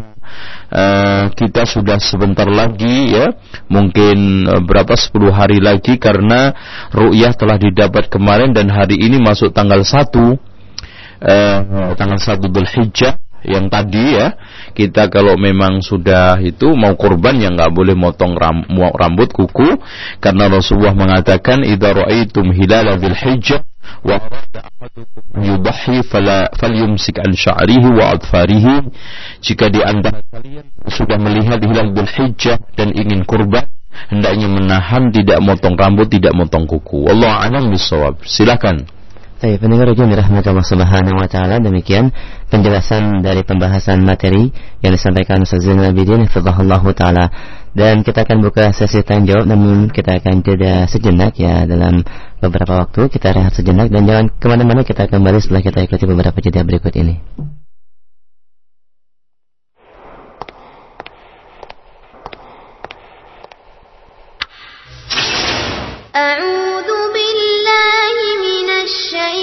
uh, kita sudah sebentar lagi ya mungkin uh, berapa 10 hari lagi karena ru'yah telah didapat kemarin dan hari ini masuk tanggal 1 uh, tanggal 1 Dhul Hijjah yang tadi ya kita kalau memang sudah itu mau kurban yang nggak boleh motong ram, rambut kuku. Karena Rasulullah mengatakan idza raaitum hilala dzil hijjah wa arada ahadukum yudahi fala falyumsik an sya'rihi wa adfarihi. Jika di antara kalian sudah melihat hilal dzil hijjah dan ingin kurban hendaknya menahan tidak motong rambut tidak motong kuku. Allah alam bisawab silakan Baik, pendengar yang dirahmati Allah Subhanahu wa taala, demikian penjelasan dari pembahasan materi yang disampaikan Ustaz Zainal Abidin Allah taala. Dan kita akan buka sesi tanya jawab namun kita akan jeda sejenak ya dalam beberapa waktu kita rehat sejenak dan jangan ke mana-mana kita kembali setelah kita ikuti beberapa jeda berikut ini.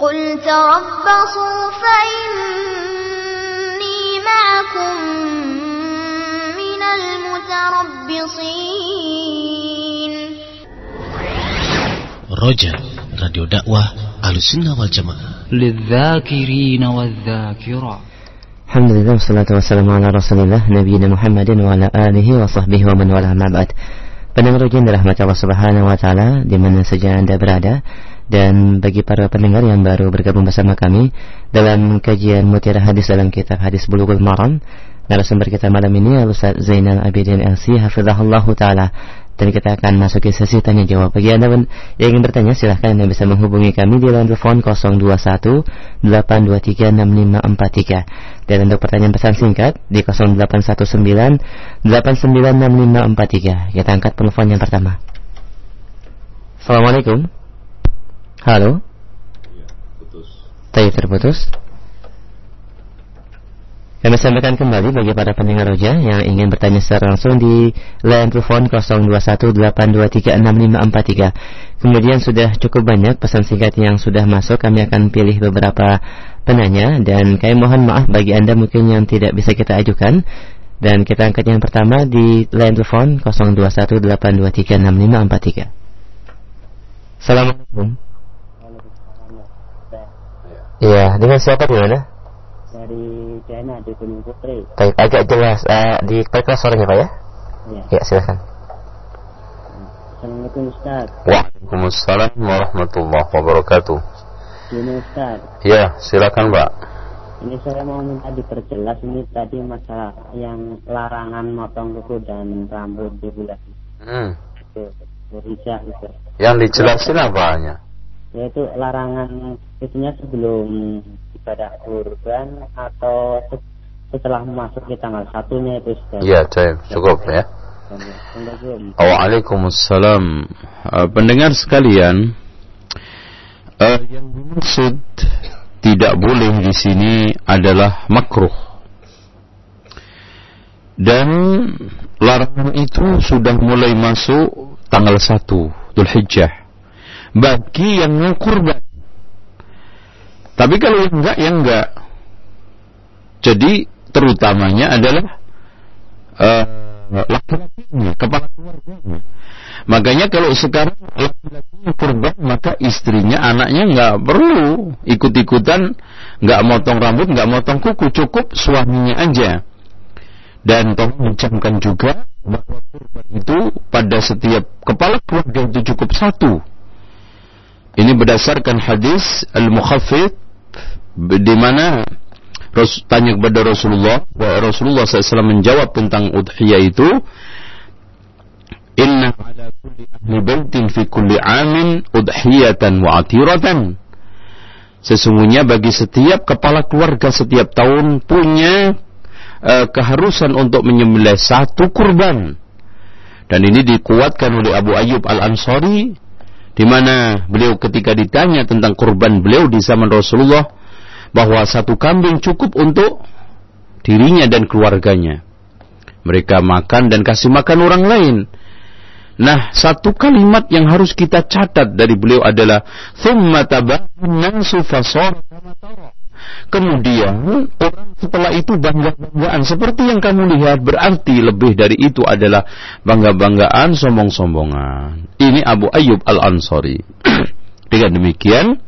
قل تربصوا فإني معكم المتربصين. رجاء راديو دعوة على السنة والجماعة للذاكرين والذاكرة الحمد لله والصلاة والسلام على رسول الله نبينا محمد وعلى آله وصحبه ومن والاه ما بعد. Pendengar ujian dirahmati Allah Subhanahu wa taala di mana saja Anda berada. Dan bagi para pendengar yang baru bergabung bersama kami dalam kajian mutiara hadis dalam kitab Hadis Bulughul Maram Narasumber kita malam ini Ustaz Zainal Abidin LC Hafizahullah Ta'ala dan kita akan masuki sesi tanya jawab. Bagi Anda yang ingin bertanya silahkan Anda bisa menghubungi kami di line telepon 021 823 6543 dan untuk pertanyaan pesan singkat di 0819 896543. Kita angkat telepon yang pertama. Assalamualaikum. Halo. Putus. Tadi terputus. Kami sampaikan kembali bagi para pendengar roja yang ingin bertanya secara langsung di line telepon 0218236543. Kemudian sudah cukup banyak pesan singkat yang sudah masuk. Kami akan pilih beberapa penanya dan kami mohon maaf bagi Anda mungkin yang tidak bisa kita ajukan. Dan kita angkat yang pertama di line telepon 0218236543. Assalamualaikum. Iya, dengan siapa di mana? dari China di Gunung Putri. Baik, agak jelas uh, di kelas suaranya Pak ya? Iya. Ya, silakan. Assalamualaikum Ustaz. Waalaikumsalam warahmatullahi wabarakatuh. Ini Ustaz. Ya, silakan Pak. Ini saya mau minta diperjelas ini tadi masalah yang larangan motong kuku dan rambut di bulan. Hmm. Itu, itu. Yang dijelasin apanya? Yaitu larangan itunya sebelum ibadah kurban atau setelah memasuki tanggal satunya itu sudah. Iya, cukup ya. Waalaikumsalam. Uh, pendengar sekalian, uh, yang dimaksud tidak boleh di sini adalah makruh. Dan larangan itu sudah mulai masuk tanggal 1 Dhul Hijjah bagi yang kurban tapi kalau yang enggak, yang enggak. Jadi terutamanya adalah uh, laki-lakinya, kepala keluarganya. Makanya kalau sekarang laki-lakinya kurban, maka istrinya, anaknya enggak perlu ikut-ikutan nggak motong rambut, nggak motong kuku, cukup suaminya aja. Dan tolong mencamkan juga bahwa kurban itu pada setiap kepala keluarga itu cukup satu. Ini berdasarkan hadis al-mukhaffif di mana tanya kepada Rasulullah Rasulullah SAW menjawab tentang udhiyah itu Inna ala kulli ahli baitin fi kulli amin udhiyatan wa atiratan Sesungguhnya bagi setiap kepala keluarga setiap tahun punya uh, keharusan untuk menyembelih satu kurban. Dan ini dikuatkan oleh Abu Ayyub Al-Ansari di mana beliau ketika ditanya tentang kurban beliau di zaman Rasulullah bahwa satu kambing cukup untuk dirinya dan keluarganya. Mereka makan dan kasih makan orang lain. Nah, satu kalimat yang harus kita catat dari beliau adalah thumma nasu Kemudian orang setelah itu bangga-banggaan seperti yang kamu lihat berarti lebih dari itu adalah bangga-banggaan sombong-sombongan. Ini Abu Ayyub Al-Ansari. Dengan demikian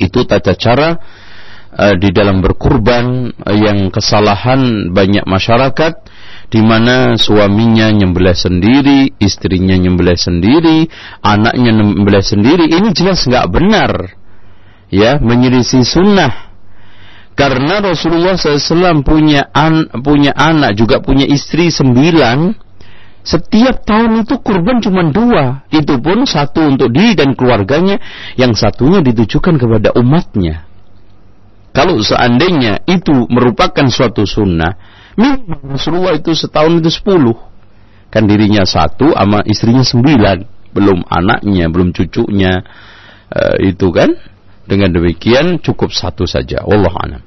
itu tata cara uh, di dalam berkurban uh, yang kesalahan banyak masyarakat di mana suaminya nyembelih sendiri, istrinya nyembelih sendiri, anaknya nyembelih sendiri, ini jelas nggak benar. Ya, menyelisih sunnah. Karena Rasulullah SAW punya an, punya anak juga punya istri sembilan, setiap tahun itu kurban cuma dua. Itu pun satu untuk diri dan keluarganya, yang satunya ditujukan kepada umatnya. Kalau seandainya itu merupakan suatu sunnah, memang Rasulullah itu setahun itu sepuluh. Kan dirinya satu sama istrinya sembilan. Belum anaknya, belum cucunya. Uh, itu kan. Dengan demikian cukup satu saja. Allah anam.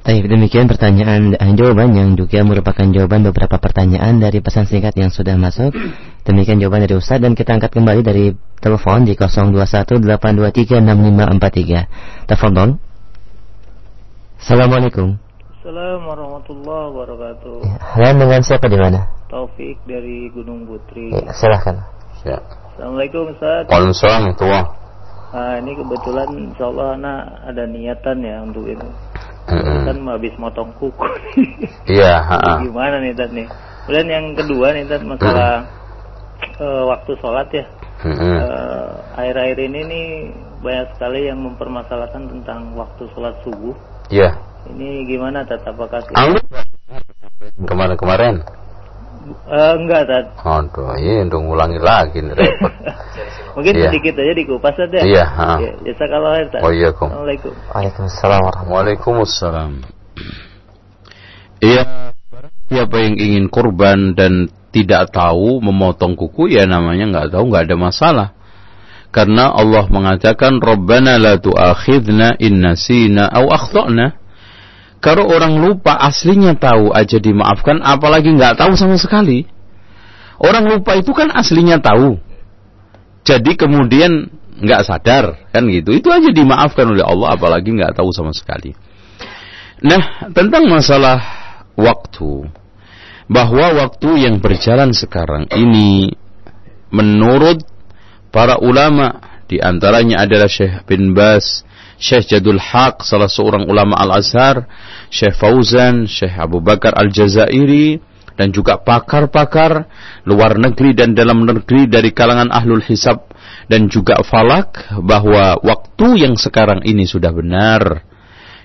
Baik, demikian pertanyaan dan jawaban yang juga merupakan jawaban beberapa pertanyaan dari pesan singkat yang sudah masuk. Demikian jawaban dari Ustaz dan kita angkat kembali dari telepon di 0218236543. Telepon Assalamualaikum. Assalamualaikum warahmatullahi wabarakatuh. Ya, dengan siapa di mana? Taufik dari Gunung Putri. Ya, silahkan. Ya. Assalamualaikum Ustaz. Waalaikumsalam. Nah, ini kebetulan insya Allah anak ada niatan ya untuk itu. Mm-hmm. Kan habis motong kuku. Iya. Gimana nih Tad nih? Kemudian yang kedua nih Tad masalah mm-hmm. uh, waktu sholat ya. Mm-hmm. Uh, akhir-akhir ini nih banyak sekali yang mempermasalahkan tentang waktu sholat subuh Iya. Ini gimana Tat? Apakah kemarin-kemarin? Uh, enggak Tat. Aduh, iya untuk ngulangi lagi nih repot. Mungkin iya. sedikit aja dikupas saja. Ya? Iya. Ya, jasa kalau air Oh iya kum. Assalamualaikum. Waalaikumsalam. Waalaikumsalam. Iya. Siapa yang ingin kurban dan tidak tahu memotong kuku ya namanya nggak tahu nggak ada masalah karena Allah mengatakan Rabbana la tu'akhidna in nasina aw akhtana. Kalau orang lupa aslinya tahu aja dimaafkan apalagi nggak tahu sama sekali. Orang lupa itu kan aslinya tahu. Jadi kemudian nggak sadar kan gitu. Itu aja dimaafkan oleh Allah apalagi nggak tahu sama sekali. Nah, tentang masalah waktu bahwa waktu yang berjalan sekarang ini menurut para ulama di antaranya adalah Syekh bin Bas, Syekh Jadul Haq, salah seorang ulama Al-Azhar, Syekh Fauzan, Syekh Abu Bakar Al-Jazairi, dan juga pakar-pakar luar negeri dan dalam negeri dari kalangan ahlul hisab dan juga falak bahwa waktu yang sekarang ini sudah benar.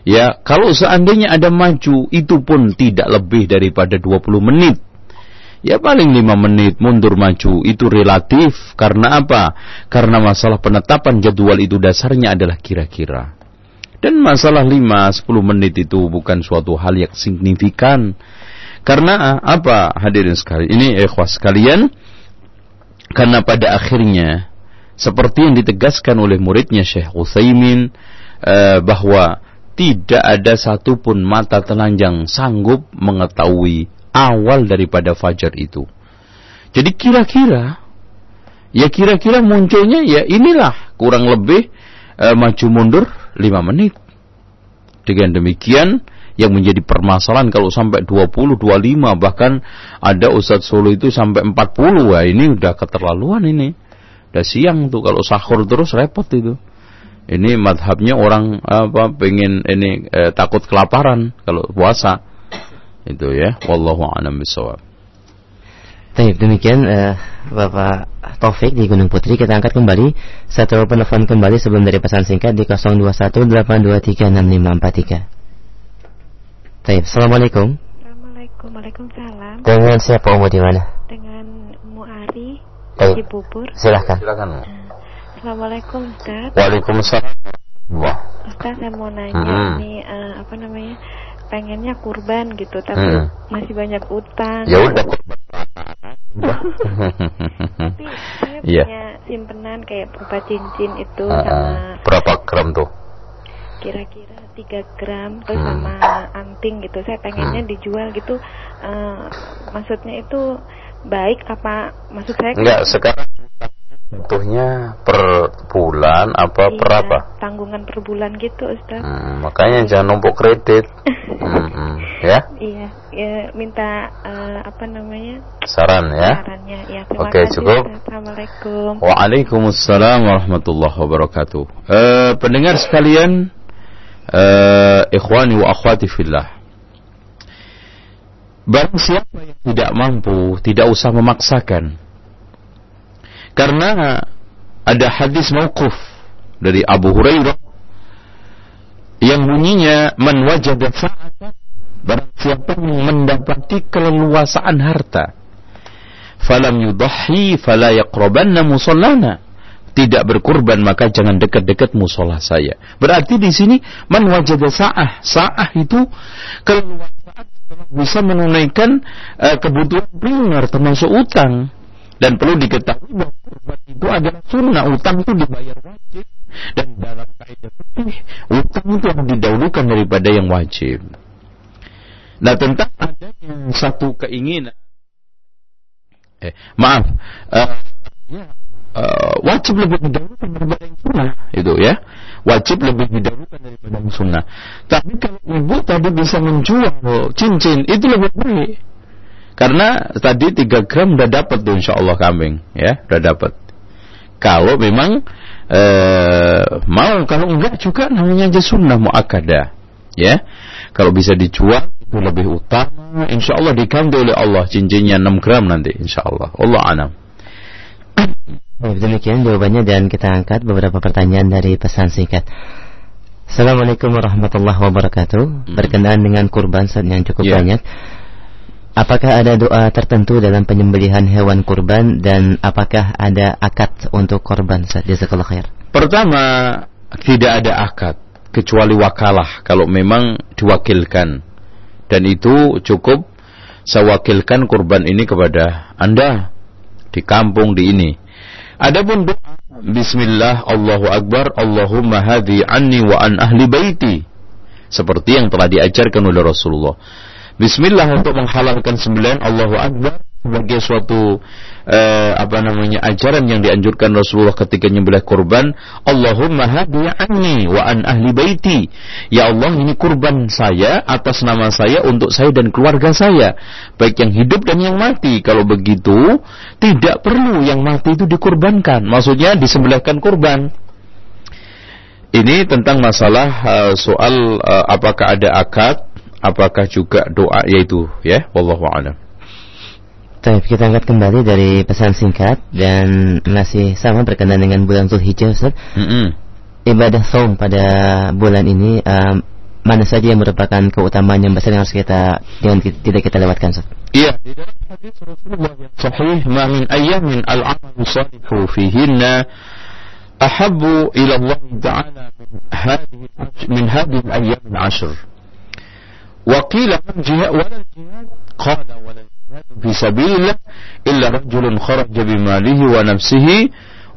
Ya, kalau seandainya ada maju itu pun tidak lebih daripada 20 menit Ya paling lima menit mundur maju itu relatif karena apa? Karena masalah penetapan jadwal itu dasarnya adalah kira-kira. Dan masalah lima sepuluh menit itu bukan suatu hal yang signifikan. Karena apa hadirin sekali? Ini ikhwas sekalian karena pada akhirnya seperti yang ditegaskan oleh muridnya Syekh Utsaimin eh, bahwa tidak ada satupun mata telanjang sanggup mengetahui awal daripada fajar itu. Jadi kira-kira ya kira-kira munculnya ya inilah kurang lebih e, maju mundur 5 menit. Dengan demikian yang menjadi permasalahan kalau sampai 20, 25 bahkan ada Ustadz Solo itu sampai 40 wah ini udah keterlaluan ini. Udah siang tuh kalau sahur terus repot itu. Ini madhabnya orang apa pengen ini eh, takut kelaparan kalau puasa. Itu ya. Wallahu a'lam bishawab. Baik, demikian uh, Bapak Taufik di Gunung Putri kita angkat kembali satu penelpon kembali sebelum dari pesan singkat di 0218236543. Baik, Assalamualaikum. Assalamualaikum, Waalaikumsalam. Dengan siapa Umu di mana? Dengan Muari Baik. di Bubur. Silahkan. Silakan. Assalamualaikum, Ustaz. Waalaikumsalam. Wah. Ustaz, saya mau nanya Hmm. nih uh, apa namanya? Pengennya kurban gitu, tapi Hmm. masih banyak utang. Ya udah. Tapi saya Iya. punya simpenan kayak berupa cincin itu ah. sama Berapa gram tuh? Kira-kira 3 gram terus Hmm. sama anting gitu. Saya pengennya dijual gitu. eh, maksudnya itu baik apa maksud saya Enggak, sekarang Contohnya per bulan apa per Iya, apa? Tanggungan per bulan gitu, Ustaz. Hmm, makanya jangan numpuk kredit. Hmm, hmm. Ya, Iya, ya minta eh, apa namanya? saran ya. Sarannya. Ya, terima Oke, kasih. cukup. Ustaz. Assalamualaikum. Waalaikumsalam warahmatullahi wabarakatuh. Eh, pendengar sekalian, eh, ikhwani wa akhwati fillah. Barang siapa yang tidak mampu, tidak usah memaksakan. Karena ada hadis mauquf dari Abu Hurairah yang bunyinya man wajada sa'atan barang siapa yang mendapati keleluasaan harta falam yudhi fala yaqrabanna musallana tidak berkurban maka jangan dekat-dekat musola saya. Berarti di sini man wajada sa'ah. Sa'ah itu keleluasaan setelah bisa menunaikan eh, kebutuhan primer termasuk utang. Dan perlu diketahui bahwa kurban itu adalah sunnah. Utang itu dibayar wajib. Dan dalam kaidah fikih utang itu yang didahulukan daripada yang wajib. Nah tentang adanya satu keinginan eh, maaf ya, eh, wajib lebih didahulukan daripada yang sunnah itu ya. Wajib lebih didahulukan daripada yang sunnah. Tapi kalau ibu tadi bisa menjual cincin itu lebih baik. Karena tadi 3 gram udah dapat tuh insya Allah kambing ya udah dapat kalau memang eh, mau kalau enggak juga namanya aja sunnah muakkadah ya. Kalau bisa dijual itu lebih utama. Insya Allah diganti oleh Allah cincinnya 6 gram nanti insya Allah. Allah anam Baik, demikian jawabannya dan kita angkat beberapa pertanyaan dari pesan singkat. Assalamualaikum warahmatullahi wabarakatuh. Berkenaan dengan kurban Ustaz, yang cukup Ya. banyak. Apakah ada doa tertentu dalam penyembelihan hewan kurban dan apakah ada akad untuk korban Ustaz? Jazakallah khair. pertama tidak ada akad kecuali wakalah kalau memang diwakilkan dan itu cukup saya wakilkan kurban ini kepada anda di kampung di ini adapun doa Bismillah Allahu Akbar Allahumma hadhi anni wa an ahli baiti. Seperti yang telah diajarkan oleh Rasulullah. Bismillah untuk menghalalkan sembilan Allahu Akbar sebagai suatu eh, apa namanya ajaran yang dianjurkan Rasulullah ketika nyembelih kurban Allahumma hadi anni wa an ahli baiti. Ya Allah ini kurban saya atas nama saya untuk saya dan keluarga saya. Baik yang hidup dan yang mati. Kalau begitu tidak perlu yang mati itu dikurbankan. Maksudnya disembelihkan kurban. Ini tentang masalah uh, soal uh, apakah ada akad apakah juga doa yaitu ya wallahu a'lam Baik, kita angkat kembali dari pesan singkat dan masih sama berkenaan dengan bulan Zulhijjah Ustaz. Mm-mm. Ibadah saum pada bulan ini um, mana saja yang merupakan keutamaan yang besar yang harus kita yang ti- tidak kita lewatkan Ustaz. Iya, di dalam hadis Rasulullah yang sahih, "Ma min ayyamin al-'amalu salihu fihinna ahabbu ila Allah Ta'ala min hadhihi min hadhihi al-ayyam al-'ashr." Wa qila man jihad wa la jihad qala wa la jihad fi sabilillah illa rajulun kharaja bi malihi wa nafsihi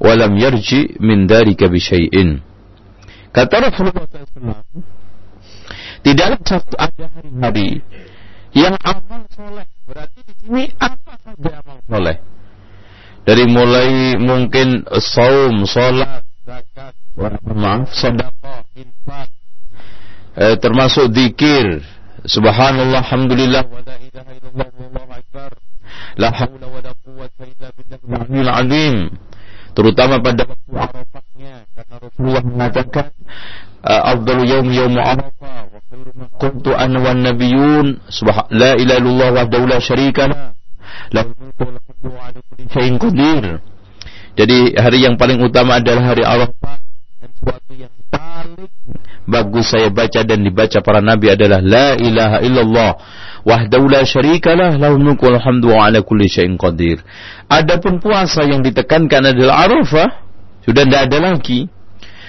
wa lam yarji min dhalika bi syai'in. Kata Rasulullah SAW, tidaklah satu ada hari-hari yang amal soleh berarti di sini apa saja amal soleh dari mulai mungkin saum, sholat, zakat, maaf, sedekah, infak, eh, termasuk zikir, subhanallah, alhamdulillah, wa la ilaha illallah, wallahu akbar, la haula wa la quwwata illa billahil azim. Terutama pada waktu Arafahnya karena Rasulullah mengatakan afdalu yaum yaum arafah wa khairu ma kuntu ana wan nabiyyun subhan la ilaha illallah wahdahu la syarika lah. Lahu wa ala qadir. Jadi hari yang paling utama adalah hari Arafah dan sesuatu yang paling bagus saya baca dan dibaca para nabi adalah la ilaha illallah wahdahu la syarikalah lahul mulku wal hamdu ala kulli syai'in qadir adapun puasa yang ditekankan adalah Arafah sudah tidak ada lagi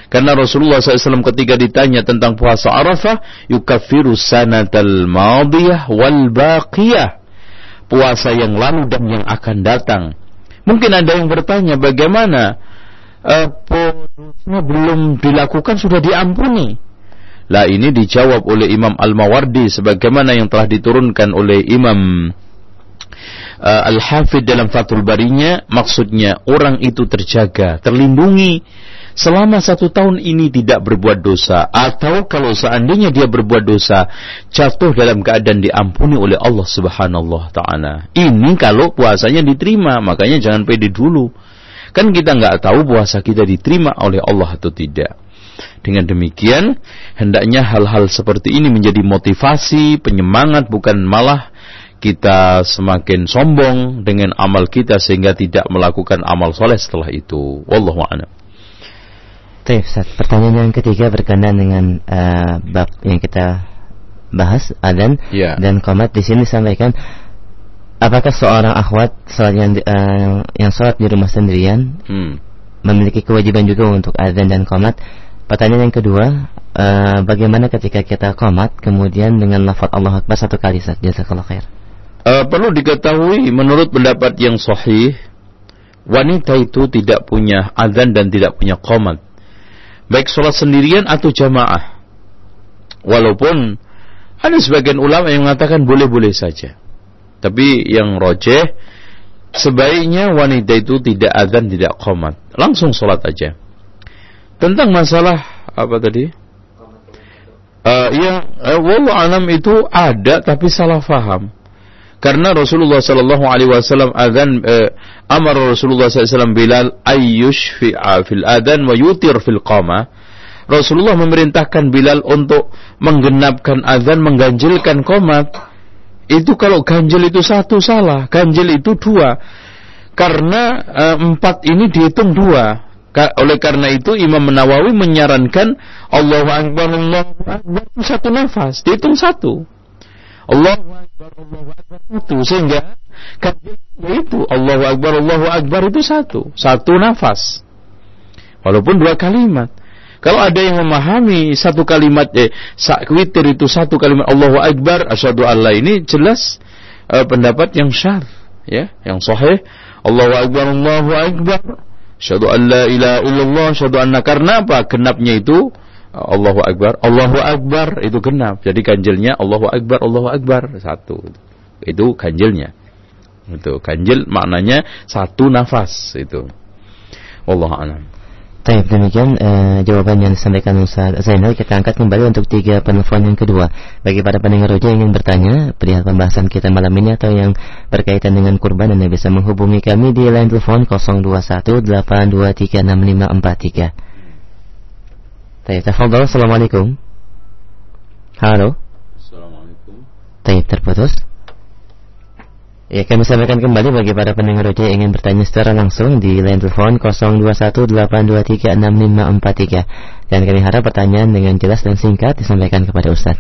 karena Rasulullah SAW ketika ditanya tentang puasa Arafah, yukaffiru sanatal madiyah wal baqiyah. Puasa yang lalu dan yang akan datang. Mungkin ada yang bertanya bagaimana uh, belum dilakukan sudah diampuni. Lah ini dijawab oleh Imam Al-Mawardi sebagaimana yang telah diturunkan oleh Imam uh, Al-Hafidh dalam Fathul Barinya maksudnya orang itu terjaga, terlindungi selama satu tahun ini tidak berbuat dosa atau kalau seandainya dia berbuat dosa jatuh dalam keadaan diampuni oleh Allah Subhanahu taala. Ini kalau puasanya diterima, makanya jangan pede dulu. Kan kita nggak tahu puasa kita diterima oleh Allah atau tidak. Dengan demikian, hendaknya hal-hal seperti ini menjadi motivasi, penyemangat, bukan malah kita semakin sombong dengan amal kita sehingga tidak melakukan amal soleh setelah itu. Wallahu a'lam. Baik. Pertanyaan yang ketiga berkenaan dengan uh, bab yang kita bahas adan yeah. dan komat di sini disampaikan apakah seorang akhwat salat yang uh, yang sholat di rumah sendirian hmm. memiliki kewajiban juga untuk adzan dan komat pertanyaan yang kedua uh, bagaimana ketika kita komat kemudian dengan lafaz Allah Akbar satu kali saja jazakallahu khair uh, perlu diketahui menurut pendapat yang sahih wanita itu tidak punya adzan dan tidak punya komat baik sholat sendirian atau jamaah. Walaupun ada sebagian ulama yang mengatakan boleh-boleh saja. Tapi yang rojeh, sebaiknya wanita itu tidak azan, tidak komat. Langsung sholat aja. Tentang masalah, apa tadi? Uh, ya, uh, wallahu alam itu ada tapi salah faham. Karena Rasulullah sallallahu alaihi wasallam adzan eh, amar Rasulullah sallallahu Bilal ayyush fi fil adzan wa yutir fil qama. Rasulullah memerintahkan Bilal untuk menggenapkan adzan, mengganjilkan qomat. Itu kalau ganjil itu satu salah, ganjil itu dua. Karena eh, empat ini dihitung dua. Oleh karena itu Imam Nawawi menyarankan Allahu Akbar Allahu Akbar satu nafas, dihitung satu. Allahu Akbar, Allahu Akbar satu sehingga itu Allahu Akbar, Allahu Akbar itu satu, satu nafas. Walaupun dua kalimat. Kalau ada yang memahami satu kalimat eh witir itu satu kalimat Allahu Akbar asyhadu alla ini jelas uh, pendapat yang syar ya, yang sahih Allahu Akbar Allahu Akbar asyhadu alla ilaha illallah asyhadu anna karena apa? Genapnya itu Allahu Akbar, Allahu Akbar itu genap. Jadi ganjilnya Allahu Akbar, Allahu Akbar satu. Itu ganjilnya. Itu ganjil maknanya satu nafas itu. Allah a'lam. Baik, demikian uh, jawaban yang disampaikan Ustaz Zainal kita angkat kembali untuk tiga penelpon yang kedua. Bagi para pendengar roja yang ingin bertanya perihal pembahasan kita malam ini atau yang berkaitan dengan kurban Anda bisa menghubungi kami di line telepon 0218236543. Baik, tafadhol. Assalamualaikum. Halo. Assalamualaikum. Baik, terputus. Ya, kami sampaikan kembali bagi para pendengar roja yang ingin bertanya secara langsung di line telepon 0218236543 dan kami harap pertanyaan dengan jelas dan singkat disampaikan kepada Ustaz.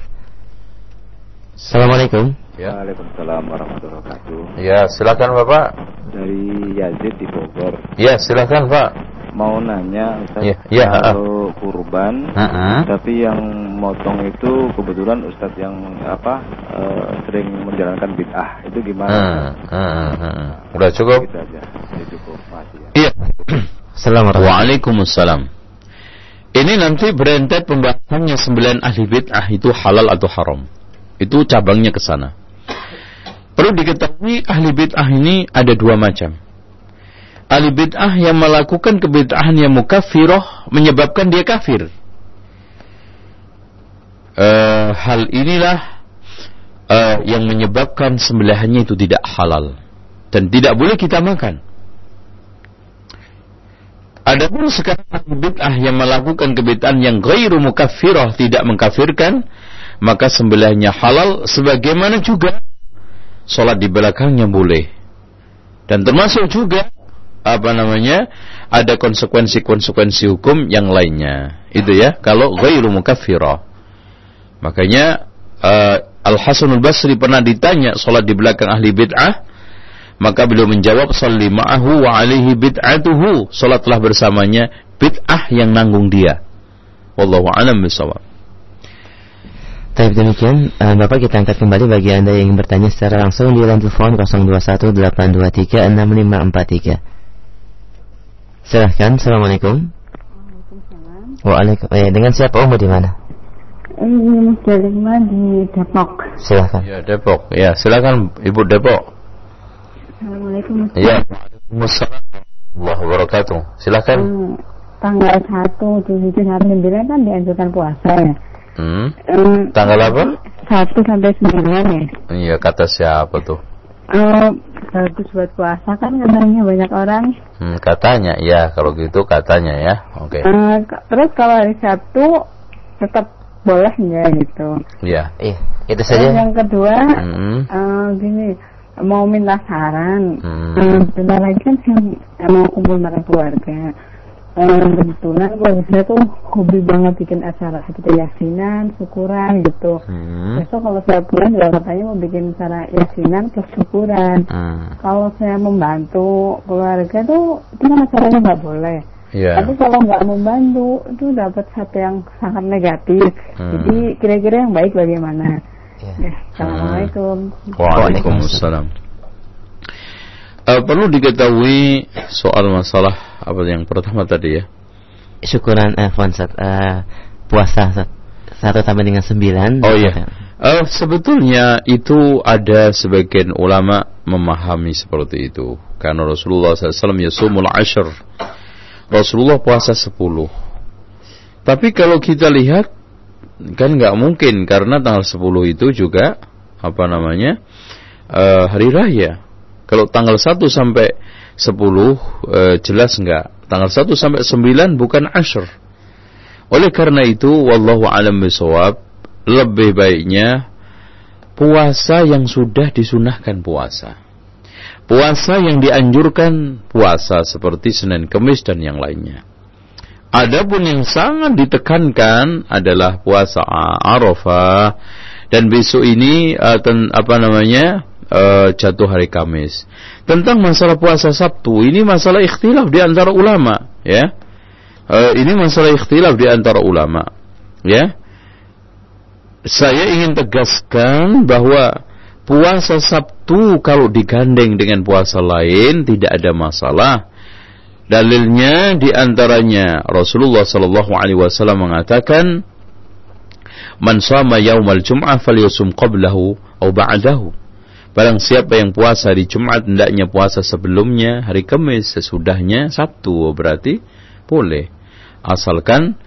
Assalamualaikum. Ya. Waalaikumsalam warahmatullahi wabarakatuh. Ya, silakan Bapak. Dari Yazid di Bogor. Ya, silakan Pak mau nanya Ustaz ya, ya, kalau kurban uh -uh. tapi yang motong itu kebetulan Ustaz yang apa uh, sering menjalankan bid'ah itu gimana? Uh, uh, uh, Udah cukup? Gitu aja. Ya, cukup. Masih ya. Iya. Assalamualaikum. Waalaikumsalam. Ini nanti berentet pembahasannya sembilan ahli bid'ah itu halal atau haram. Itu cabangnya ke sana. Perlu diketahui ahli bid'ah ini ada dua macam ahli bid'ah yang melakukan kebid'ahan yang mukafiroh menyebabkan dia kafir. Uh, hal inilah uh, yang menyebabkan sembelihannya itu tidak halal dan tidak boleh kita makan. Ada Adapun sekarang bid'ah yang melakukan kebid'ahan yang ghairu mukaffirah tidak mengkafirkan, maka sembelihnya halal sebagaimana juga sholat di belakangnya boleh. Dan termasuk juga apa namanya ada konsekuensi-konsekuensi hukum yang lainnya. Itu ya kalau ghairu mukaffirah. Makanya uh, Al Hasanul Basri pernah ditanya sholat di belakang ahli bid'ah maka beliau menjawab, Salli ma'ahu wa alihi bid'atuhu. Salatlah bersamanya bid'ah yang nanggung dia. Wallahu a'lam bisawab. Baik demikian, uh, Bapak kita angkat kembali bagi Anda yang bertanya secara langsung di line telepon 0218236543. Silahkan, Assalamualaikum. Waalaikumsalam. Eh, dengan siapa Ummu di mana? Ini Mas di Depok. Silahkan. Ya, Depok. Ya, silakan Ibu Depok. Assalamualaikum. Iya. Waalaikumsalam warahmatullahi wabarakatuh. Silakan. Hmm, tanggal 1 tujuh hari 9 kan dianjurkan puasa ya. Hmm. hmm tanggal apa? 1 sampai 9 ya. Iya, kata siapa tuh? Uh, bagus buat puasa kan katanya banyak orang. Hmm, katanya, ya kalau gitu katanya ya. Oke. Okay. Uh, terus kalau hari Sabtu tetap boleh nggak gitu? Iya. Iya. Itu saja. yang kedua, hmm. uh, gini mau minta saran. Hmm. Uh, bentar lagi kan saya mau kumpul bareng keluarga. Kebetulan keluarga tuh hobi banget bikin acara seperti yasinan, syukuran gitu. Hmm. Besok kalau saya pulang juga katanya mau bikin acara yasinan ke syukuran. Hmm. Kalau saya membantu keluarga tuh itu kan acaranya nggak boleh. Yeah. Tapi kalau nggak membantu itu dapat satu yang sangat negatif. Hmm. Jadi kira-kira yang baik bagaimana? Ya. ya. Assalamualaikum. Waalaikumsalam. Uh, perlu diketahui soal masalah apa yang pertama tadi ya. Syukuran eh, Fonsat, uh, puasa satu sampai dengan sembilan. Oh iya. Uh, sebetulnya itu ada sebagian ulama memahami seperti itu. Karena Rasulullah SAW yasumul ashar. Rasulullah puasa sepuluh. Tapi kalau kita lihat kan nggak mungkin karena tanggal 10 itu juga apa namanya uh, hari raya. Kalau tanggal 1 sampai 10 uh, eh, jelas nggak. Tanggal 1 sampai 9 bukan ashur. Oleh karena itu wallahu alam bisawab lebih baiknya puasa yang sudah disunahkan puasa. Puasa yang dianjurkan puasa seperti Senin Kemis dan yang lainnya. Adapun yang sangat ditekankan adalah puasa Arafah dan besok ini ten, apa namanya uh, jatuh hari Kamis. Tentang masalah puasa Sabtu ini masalah ikhtilaf di antara ulama, ya. Uh, ini masalah ikhtilaf di antara ulama, ya. Saya ingin tegaskan bahwa puasa Sabtu kalau digandeng dengan puasa lain tidak ada masalah Dalilnya di antaranya Rasulullah Sallallahu Alaihi Wasallam mengatakan, "Man sama yaumal Jum'ah falyusum qablahu atau ba'dahu." Barang siapa yang puasa di Jumat hendaknya puasa sebelumnya, hari Kamis sesudahnya Sabtu berarti boleh. Asalkan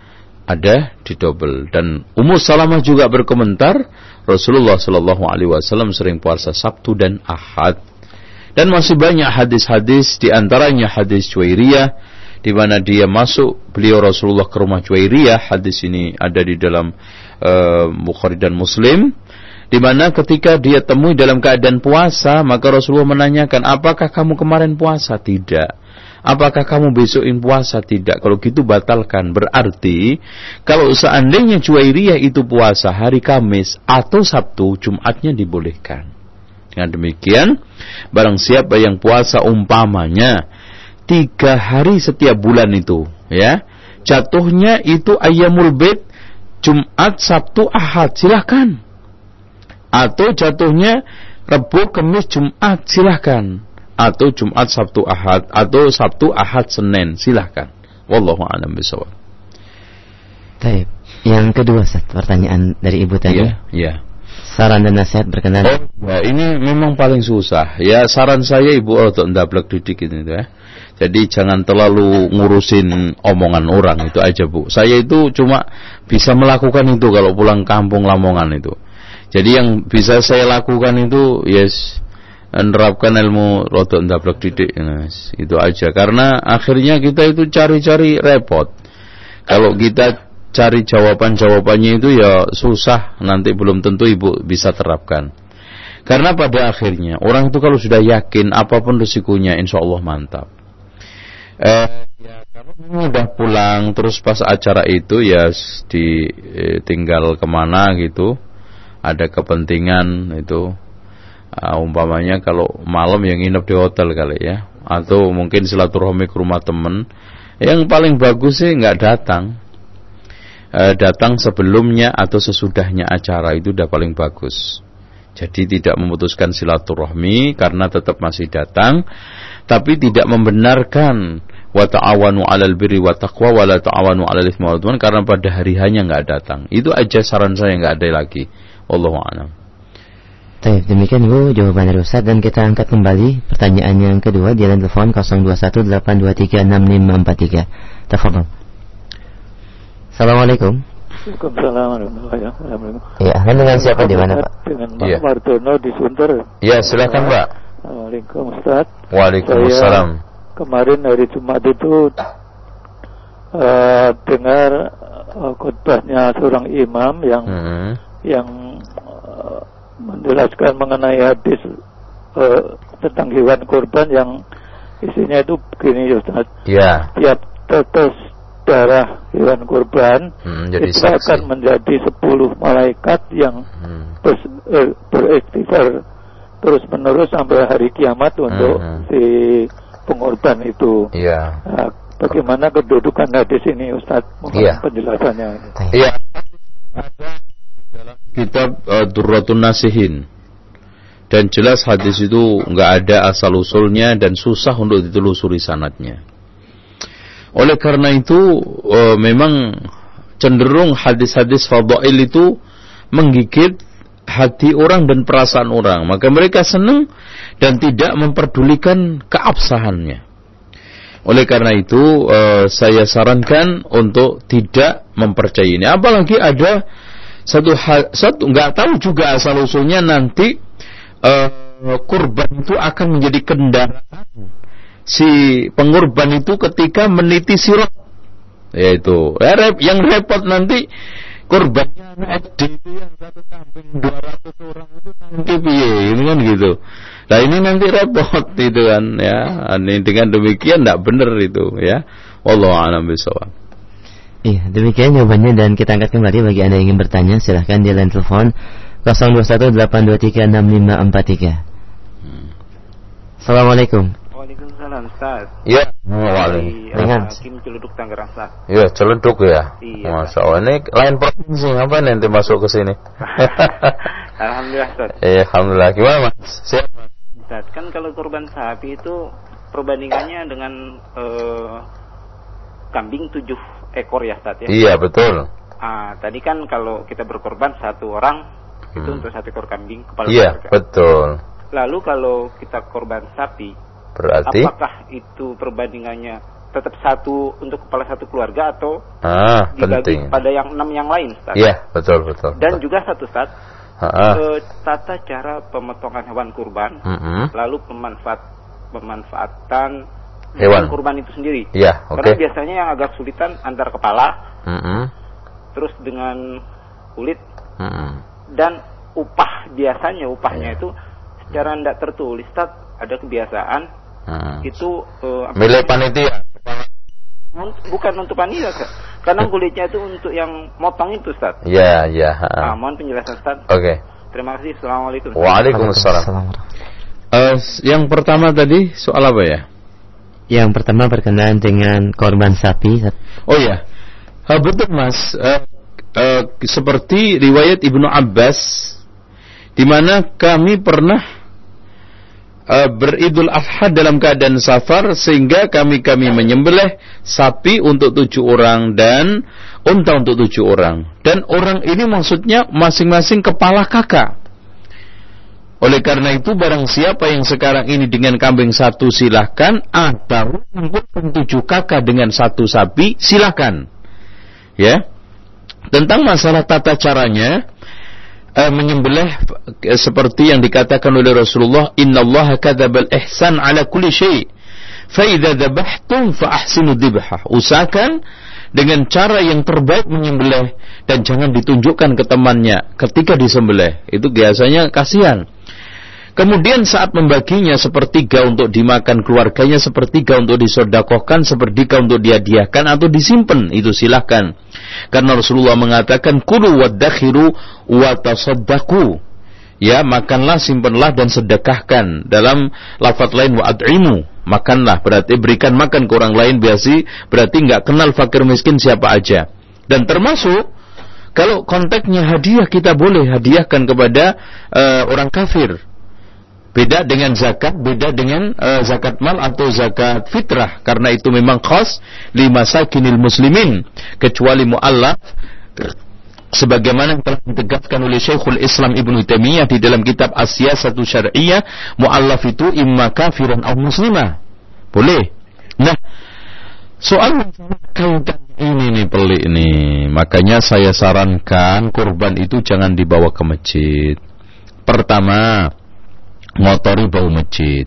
ada di double dan Ummu Salamah juga berkomentar Rasulullah Sallallahu Alaihi Wasallam sering puasa Sabtu dan Ahad dan masih banyak hadis-hadis di antaranya hadis Juwairiyah di mana dia masuk beliau Rasulullah ke rumah Juwairiyah. Hadis ini ada di dalam uh, Bukhari dan Muslim di mana ketika dia temui dalam keadaan puasa maka Rasulullah menanyakan apakah kamu kemarin puasa tidak Apakah kamu besokin puasa? Tidak. Kalau gitu batalkan. Berarti kalau seandainya Juwairiyah itu puasa hari Kamis atau Sabtu, Jumatnya dibolehkan. Dengan demikian, barang siapa yang puasa umpamanya tiga hari setiap bulan itu, ya, jatuhnya itu ayamul bed Jumat, Sabtu, Ahad, silahkan. Atau jatuhnya Rebu, Kamis, Jumat, silahkan. Atau Jumat, Sabtu, Ahad, atau Sabtu, Ahad, Senin, silahkan. Wallahu a'lam bishawab. Baik. Yang kedua, Seth, pertanyaan dari Ibu tadi. Iya, iya saran dan nasihat berkenan. Oh, ya ini memang paling susah. Ya saran saya ibu oh, untuk ndablek didik ini ya. Jadi jangan terlalu ngurusin omongan orang itu aja bu. Saya itu cuma bisa melakukan itu kalau pulang kampung Lamongan itu. Jadi yang bisa saya lakukan itu yes menerapkan ilmu rodok ndablek didik mas. itu aja. Karena akhirnya kita itu cari-cari repot. Kalau kita cari jawaban-jawabannya itu ya susah nanti belum tentu ibu bisa terapkan. Karena pada akhirnya orang itu kalau sudah yakin apa pun risikonya insya Allah mantap. Eh, ya kalau udah pulang terus pas acara itu ya ditinggal ke mana gitu ada kepentingan itu uh, umpamanya kalau malam yang nginep di hotel kali ya. Atau mungkin silaturahmi ke rumah temen. Yang paling bagus sih nggak datang. Uh, datang sebelumnya atau sesudahnya acara itu udah paling bagus. Jadi tidak memutuskan silaturahmi karena tetap masih datang. Tapi tidak membenarkan wa ta'awanu 'alal birri wa taqwa wa la ta'awanu 'alal itsmi karena pada hari hanya nggak datang. Itu aja saran saya nggak ada lagi. Wallahu a'lam. Baik, demikian Bu jawaban dari Ustaz dan kita angkat kembali pertanyaan yang kedua di line telepon 0218236543. Tafadhol. Assalamualaikum. Waalaikumsalam Ya, dengan siapa di mana, Pak? Dengan Pak ya. Mardono di Sunter. Ya, silakan, Pak. Waalaikumsalam, Ustaz. Waalaikumsalam. Saya kemarin hari Jumat itu uh, dengar uh, khutbahnya seorang imam yang hmm. yang menjelaskan mengenai hadis uh, tentang hewan kurban yang isinya itu begini Ustaz. Ya. Tiap tetes darah hewan kurban hmm, itu saksi. akan menjadi sepuluh malaikat yang hmm. ber, eh, beristighfar terus menerus sampai hari kiamat untuk hmm. si pengorban itu. Iya. Nah, bagaimana kedudukan hadis ini Ustaz? Mohon ya. penjelasannya. Iya kitab uh, Durratun Nasihin dan jelas hadis itu nggak ada asal usulnya dan susah untuk ditelusuri sanatnya. Oleh karena itu uh, memang cenderung hadis-hadis fadail itu menggigit hati orang dan perasaan orang. Maka mereka senang dan tidak memperdulikan keabsahannya. Oleh karena itu uh, saya sarankan untuk tidak mempercayai ini. Apalagi ada satu hal satu nggak tahu juga asal usulnya nanti uh, kurban itu akan menjadi kendaraan. Si pengorban itu ketika meniti sirot yaitu ya, yang repot nanti kurbannya anak SD itu yang satu kambing 200 orang itu nanti piye ini kan gitu. Nah ini nanti repot itu kan ya. Ini dengan demikian tidak benar itu ya. Wallahu a'lam bishawab Iya, demikian jawabannya dan kita angkat kembali bagi Anda yang ingin bertanya silahkan di line telepon 0218236543. Hmm. Assalamualaikum. Waalaikumsalam, Ustaz. Iya, waalaikumsalam. Dengan Hakim Celuduk Tangerang, Ustaz. Iya, Celuduk ya. Iya. Masya Allah, ini lain provinsi apa nanti masuk ke sini? Alhamdulillah, Ustaz. Iya, alhamdulillah. Gimana, Mas? Siap, Ustaz, kan kalau korban sapi itu perbandingannya dengan uh, kambing tujuh ekor ya Ustaz ya? Iya betul. Ah, tadi kan kalau kita berkorban satu orang hmm. itu untuk satu ekor kambing kepala Iya keluarga. betul. Lalu kalau kita korban sapi, berarti apakah itu perbandingannya tetap satu untuk kepala satu keluarga atau ah, dibagi penting. pada yang enam yang lain? Ustaz? Iya betul betul. Dan betul. juga satu saat eh, tata cara pemotongan hewan kurban, mm -hmm. lalu pemanfaat pemanfaatan hewan kurban itu sendiri. Iya, oke. Okay. Karena biasanya yang agak sulitan antar kepala, mm -hmm. terus dengan kulit, mm -hmm. dan upah biasanya upahnya yeah. itu secara tidak tertulis, tak ada kebiasaan mm. itu uh, milik panitia. Bukan untuk panitia, karena kulitnya itu untuk yang motong itu, Ustaz. Iya, iya. Nah, mohon penjelasan, Ustaz. Oke. Okay. Terima kasih. Assalamualaikum. Waalaikumsalam. Uh, yang pertama tadi soal apa ya? Yang pertama berkenaan dengan korban sapi. Oh ya, ha, betul mas. Uh, uh, seperti riwayat ibnu Abbas, di mana kami pernah uh, beridul adha dalam keadaan safar sehingga kami kami menyembelih sapi untuk tujuh orang dan unta untuk tujuh orang dan orang ini maksudnya masing-masing kepala kakak oleh karena itu barang siapa yang sekarang ini dengan kambing satu silahkan. Atau mengumpulkan tujuh kakak dengan satu sapi silahkan. Ya. Tentang masalah tata caranya uh, menyembelih uh, seperti yang dikatakan oleh Rasulullah innallaha kadzabal ihsan ala kulli syai. Fa idza dzabhtum fa ahsinu usahakan dengan cara yang terbaik menyembelih dan jangan ditunjukkan ke temannya ketika disembelih. Itu biasanya kasihan Kemudian saat membaginya sepertiga untuk dimakan keluarganya, sepertiga untuk disodakohkan, sepertiga untuk dihadiahkan atau disimpan. Itu silahkan. Karena Rasulullah mengatakan, Kulu waddakhiru watasaddaku. Ya, makanlah, simpanlah dan sedekahkan. Dalam lafaz lain wa'ad'imu. Makanlah, berarti berikan makan ke orang lain biasa, berarti nggak kenal fakir miskin siapa aja. Dan termasuk, kalau konteksnya hadiah kita boleh hadiahkan kepada uh, orang kafir Beda dengan zakat, beda dengan uh, zakat mal atau zakat fitrah karena itu memang khas lima sakinil muslimin kecuali muallaf sebagaimana telah ditegaskan oleh Syekhul Islam Ibnu Taimiyah di dalam kitab Asia satu Syariah muallaf itu imma kafiran atau muslimah. Boleh. Nah, soal kaitan ini nih pelik nih. Makanya saya sarankan kurban itu jangan dibawa ke masjid. Pertama, ngotori bau masjid.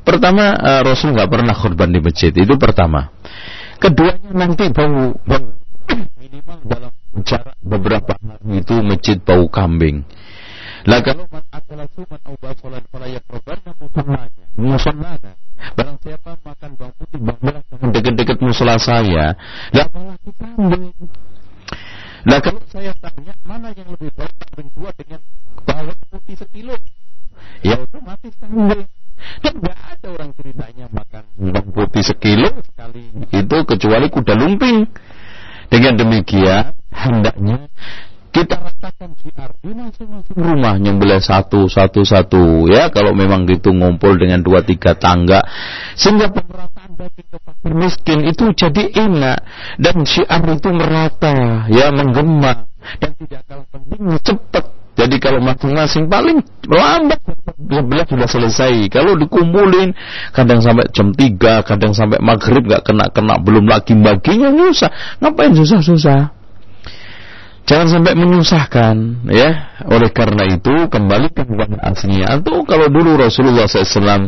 Pertama uh, Rasul nggak pernah korban di masjid itu pertama. Keduanya nanti bau bau minimal dalam jarak beberapa hari itu masjid bau kambing. Lah kalau man akala suman au basalan fala yaqrabanna musallana. Musallana. Barang siapa makan bawang putih bawang merah jangan dekat-dekat musola saya. Lah apalagi kambing. Lah kalau saya tanya mana yang lebih baik kambing tua dengan bawang putih sekilo ya otomatis tanggung dan nggak ada orang ceritanya makan bawang putih sekilo sekali itu kecuali kuda lumping. Dengan demikian hendaknya kita ratakan siar di masing-masing rumah nyembelih satu satu satu. Ya kalau memang gitu ngumpul dengan dua tiga tangga sehingga pemerataan bagi fakir miskin itu jadi enak. Dan syiar itu merata ya menggema dan tidak kalah pentingnya cepat jadi kalau masing-masing paling lambat jam 11 sudah selesai. Kalau dikumpulin kadang sampai jam 3, kadang sampai maghrib nggak kena-kena belum lagi baginya susah. Ngapain susah-susah? Jangan sampai menyusahkan ya. Oleh karena itu kembalikan kepada aslinya. Atau kalau dulu Rasulullah SAW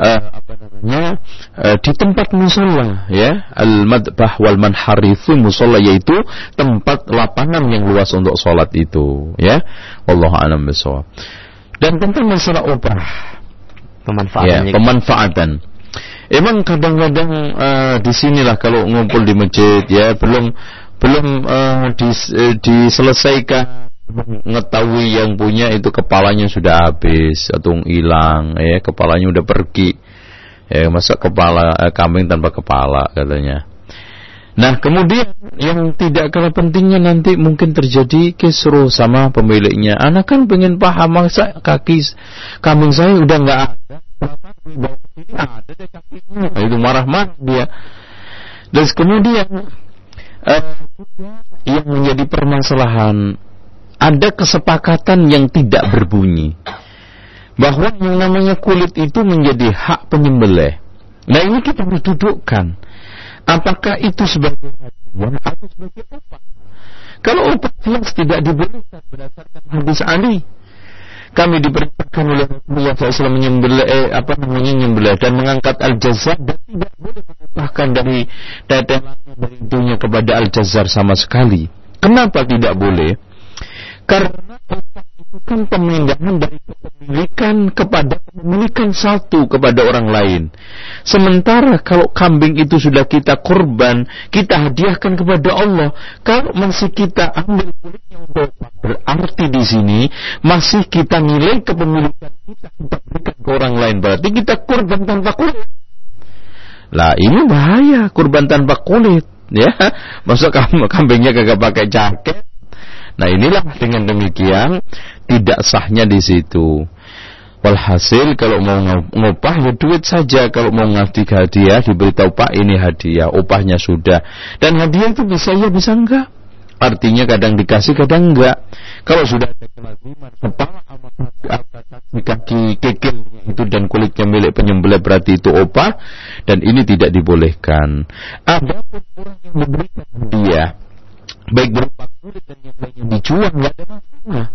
uh, apa namanya uh, di tempat musola ya. Al madbah wal manhar itu musola yaitu tempat lapangan yang luas untuk sholat itu ya. Allah alam besok dan tentang masalah opah pemanfaatan ya, pemanfaatan. Emang kadang-kadang uh, di sinilah kalau ngumpul di masjid ya belum belum uh, dis, uh, diselesaikan. Mengetahui yang punya itu kepalanya sudah habis atau hilang ya kepalanya udah pergi. Ya masa kepala eh, kambing tanpa kepala katanya. Nah kemudian yang tidak kalah pentingnya nanti mungkin terjadi kisruh sama pemiliknya. Anak kan pengen paham masa kaki kambing saya udah nggak ada. Ada itu marah-marah dia. Dan kemudian yang menjadi permasalahan ada kesepakatan yang tidak berbunyi bahwa yang namanya kulit itu menjadi hak penyembelih. Nah ini kita dudukkan. Apakah itu sebagai hadiah atau sebagai upah? Kalau upah jelas tidak dibolehkan berdasarkan hadis Ali. Kami diperintahkan oleh Rasulullah SAW menyembelih eh, apa namanya menyembelih dan mengangkat al jazar dan tidak boleh mengupahkan dari tetelannya dari kepada al jazar sama sekali. Kenapa tidak boleh? Karena itu kan pemindahan dari kepemilikan kepada kepemilikan satu kepada orang lain. Sementara kalau kambing itu sudah kita korban, kita hadiahkan kepada Allah. Kalau masih kita ambil kulitnya untuk berarti di sini masih kita nilai kepemilikan kita kita berikan ke orang lain. Berarti kita korban tanpa kulit. Lah ini bahaya kurban tanpa kulit ya. Masa kambingnya kagak pakai jaket, Nah inilah dengan demikian tidak sahnya di situ. Walhasil kalau mau ngupah ya duit saja. Kalau mau ngasih hadiah diberitahu Pak ini hadiah Upahnya sudah. Dan hadiah itu bisa ya bisa enggak? Artinya kadang dikasih kadang enggak. Kalau sudah ada kelaziman Kepala sama kaki, kaki kekil itu dan kulitnya milik penyembelih berarti itu opah Dan ini tidak dibolehkan. Ada pun orang yang memberikan hadiah baik berupa kulit dan yang lainnya dijual nggak ada masalah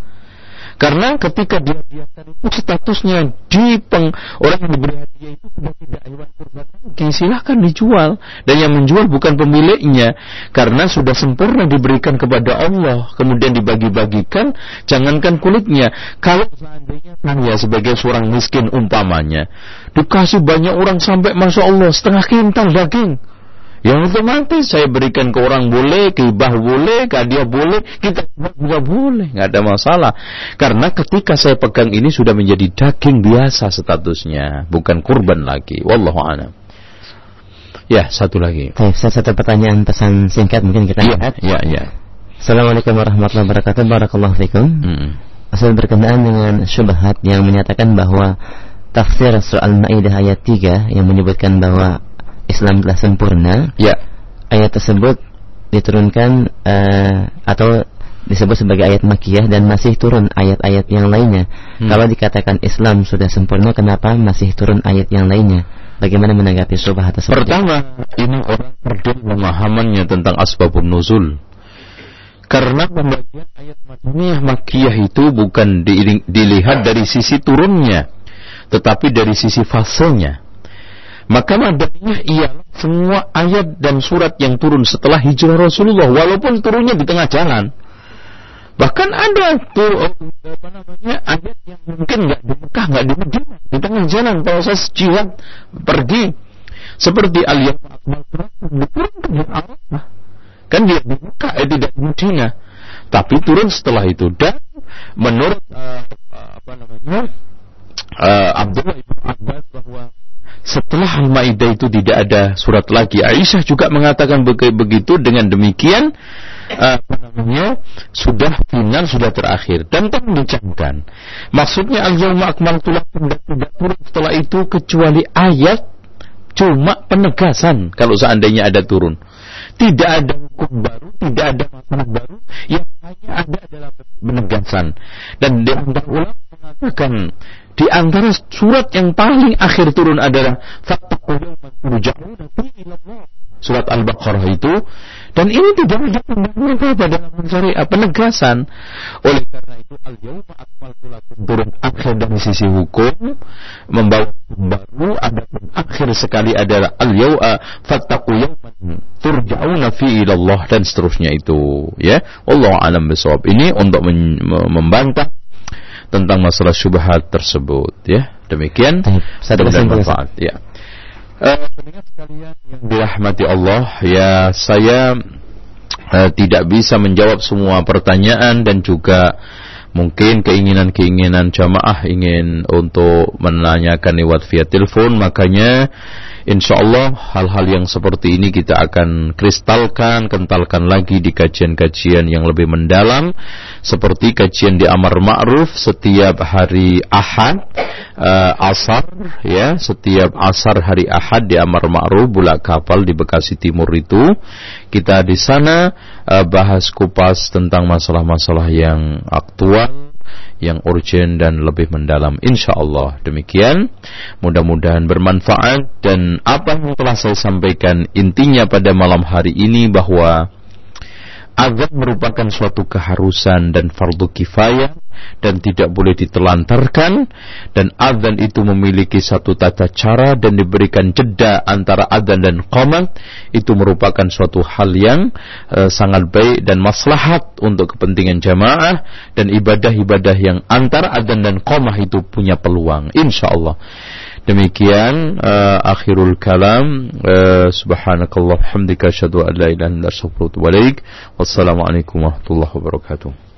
Karena ketika dia biarkan itu statusnya di peng, orang yang diberi hadiah itu sudah tidak hewan kurban lagi, silahkan dijual. Dan yang menjual bukan pemiliknya, karena sudah sempurna diberikan kepada Allah, kemudian dibagi-bagikan, jangankan kulitnya. Kalau seandainya saya sebagai seorang miskin umpamanya, dikasih banyak orang sampai masya Allah setengah kintal daging yang otomatis saya berikan ke orang boleh, ke ibah boleh, ke dia boleh, kita juga boleh, nggak ada masalah. Karena ketika saya pegang ini sudah menjadi daging biasa statusnya, bukan kurban lagi. Wallahu a'lam. Ya, satu lagi. Baik, satu pertanyaan pesan singkat mungkin kita ya, lihat. Ya, ya. Assalamualaikum warahmatullahi wabarakatuh. Barakallahu fikum. Hmm. Asal berkenaan dengan syubhat yang menyatakan bahwa tafsir soal Maidah ayat 3 yang menyebutkan bahwa Islam telah sempurna. Ya. Ayat tersebut diturunkan uh, atau disebut sebagai ayat makiyah dan masih turun ayat-ayat yang lainnya. Hmm. Kalau dikatakan Islam sudah sempurna, kenapa masih turun ayat yang lainnya? Bagaimana menanggapi subhat tersebut? Pertama, ini orang perlu pemahamannya tentang asbabun nuzul. Karena pembagian ayat makiyah makiyah itu bukan dilihat dari sisi turunnya, tetapi dari sisi fasenya. Maka madaniyah ialah semua ayat dan surat yang turun setelah hijrah Rasulullah walaupun turunnya di tengah jalan. Bahkan ada tuh oh, apa namanya ayat yang mungkin nggak di Mekah, nggak di Madinah, di tengah jalan proses jiwa pergi seperti al diturunkan. Kan dia di Mekah, eh, tidak di Madinah. Tapi turun setelah itu dan menurut uh, apa namanya uh, Abdullah bin Abbas bahwa setelah Al-Maidah itu tidak ada surat lagi. Aisyah juga mengatakan begitu dengan demikian apa namanya sudah final sudah terakhir dan dicamkan. Maksudnya al-yauma akmaltu lakum setelah itu kecuali ayat cuma penegasan kalau seandainya ada turun. Tidak ada hukum baru, tidak ada masalah baru, yang hanya ada adalah penegasan. Dan di antara ulama mengatakan di antara surat yang paling akhir turun adalah Surat Al-Baqarah itu dan ini tidak ada pembahasan dalam syariat penegasan. Oleh karena itu al-yauma akmaltu lakum turun akhir dari sisi hukum membawa baru ada akhir sekali adalah al-yauma fattaqu yawman turja'una fi ilallah dan seterusnya itu ya. Allah alam bisawab. Ini untuk membantah tentang masalah syubhat tersebut ya. Demikian Saya bermanfaat ya. Uh, sekalian yang dirahmati Allah, ya saya uh, tidak bisa menjawab semua pertanyaan dan juga mungkin keinginan-keinginan jamaah ingin untuk menanyakan lewat via telepon, makanya Insya Allah hal-hal yang seperti ini kita akan kristalkan, kentalkan lagi di kajian-kajian yang lebih mendalam. Seperti kajian di Amar Ma'ruf setiap hari Ahad uh, asar ya, setiap asar hari Ahad di Amar Ma'ruf Bulak Kapal di Bekasi Timur itu. Kita di sana uh, bahas kupas tentang masalah-masalah yang aktual yang urgent dan lebih mendalam. Insya Allah demikian. Mudah-mudahan bermanfaat. Dan apa yang telah saya sampaikan intinya pada malam hari ini bahwa azan merupakan suatu keharusan dan fardu kifayah dan tidak boleh ditelantarkan dan azan itu memiliki satu tata cara dan diberikan jeda antara azan dan qamat itu merupakan suatu hal yang uh, sangat baik dan maslahat untuk kepentingan jamaah dan ibadah-ibadah yang antara azan dan qamah itu punya peluang insyaallah Demikian uh, akhirul kalam uh, subhanakallah hamdika asyhadu an la ilaha illa. Wassalamualaikum warahmatullahi wabarakatuh.